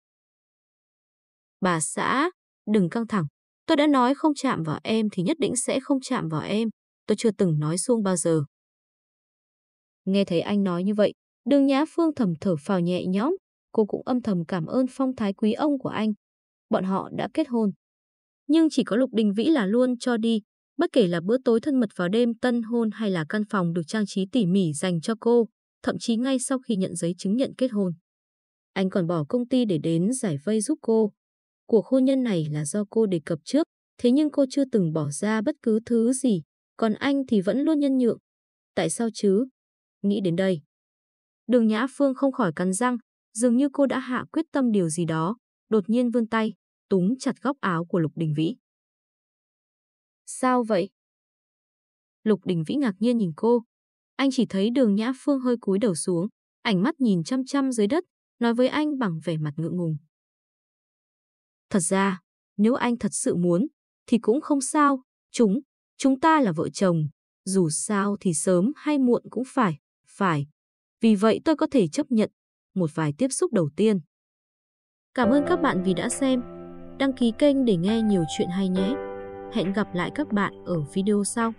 Bà xã, đừng căng thẳng. Tôi đã nói không chạm vào em thì nhất định sẽ không chạm vào em. Tôi chưa từng nói xuông bao giờ. Nghe thấy anh nói như vậy, đường Nhã Phương thầm thở phào nhẹ nhõm. Cô cũng âm thầm cảm ơn phong thái quý ông của anh. Bọn họ đã kết hôn. Nhưng chỉ có Lục Đình Vĩ là luôn cho đi, bất kể là bữa tối thân mật vào đêm tân hôn hay là căn phòng được trang trí tỉ mỉ dành cho cô, thậm chí ngay sau khi nhận giấy chứng nhận kết hôn. Anh còn bỏ công ty để đến giải vây giúp cô. Cuộc hôn nhân này là do cô đề cập trước, thế nhưng cô chưa từng bỏ ra bất cứ thứ gì, còn anh thì vẫn luôn nhân nhượng. Tại sao chứ? Nghĩ đến đây. Đường Nhã Phương không khỏi cắn răng, dường như cô đã hạ quyết tâm điều gì đó, đột nhiên vươn tay, túm chặt góc áo của Lục Đình Vĩ. Sao vậy? Lục Đình Vĩ ngạc nhiên nhìn cô. Anh chỉ thấy đường Nhã Phương hơi cúi đầu xuống, ảnh mắt nhìn chăm chăm dưới đất, nói với anh bằng vẻ mặt ngượng ngùng. Thật ra, nếu anh thật sự muốn, thì cũng không sao, chúng, chúng ta là vợ chồng, dù sao thì sớm hay muộn cũng phải, phải. Vì vậy tôi có thể chấp nhận một vài tiếp xúc đầu tiên. Cảm ơn các bạn vì đã xem. Đăng ký kênh để nghe nhiều chuyện hay nhé. Hẹn gặp lại các bạn ở video sau.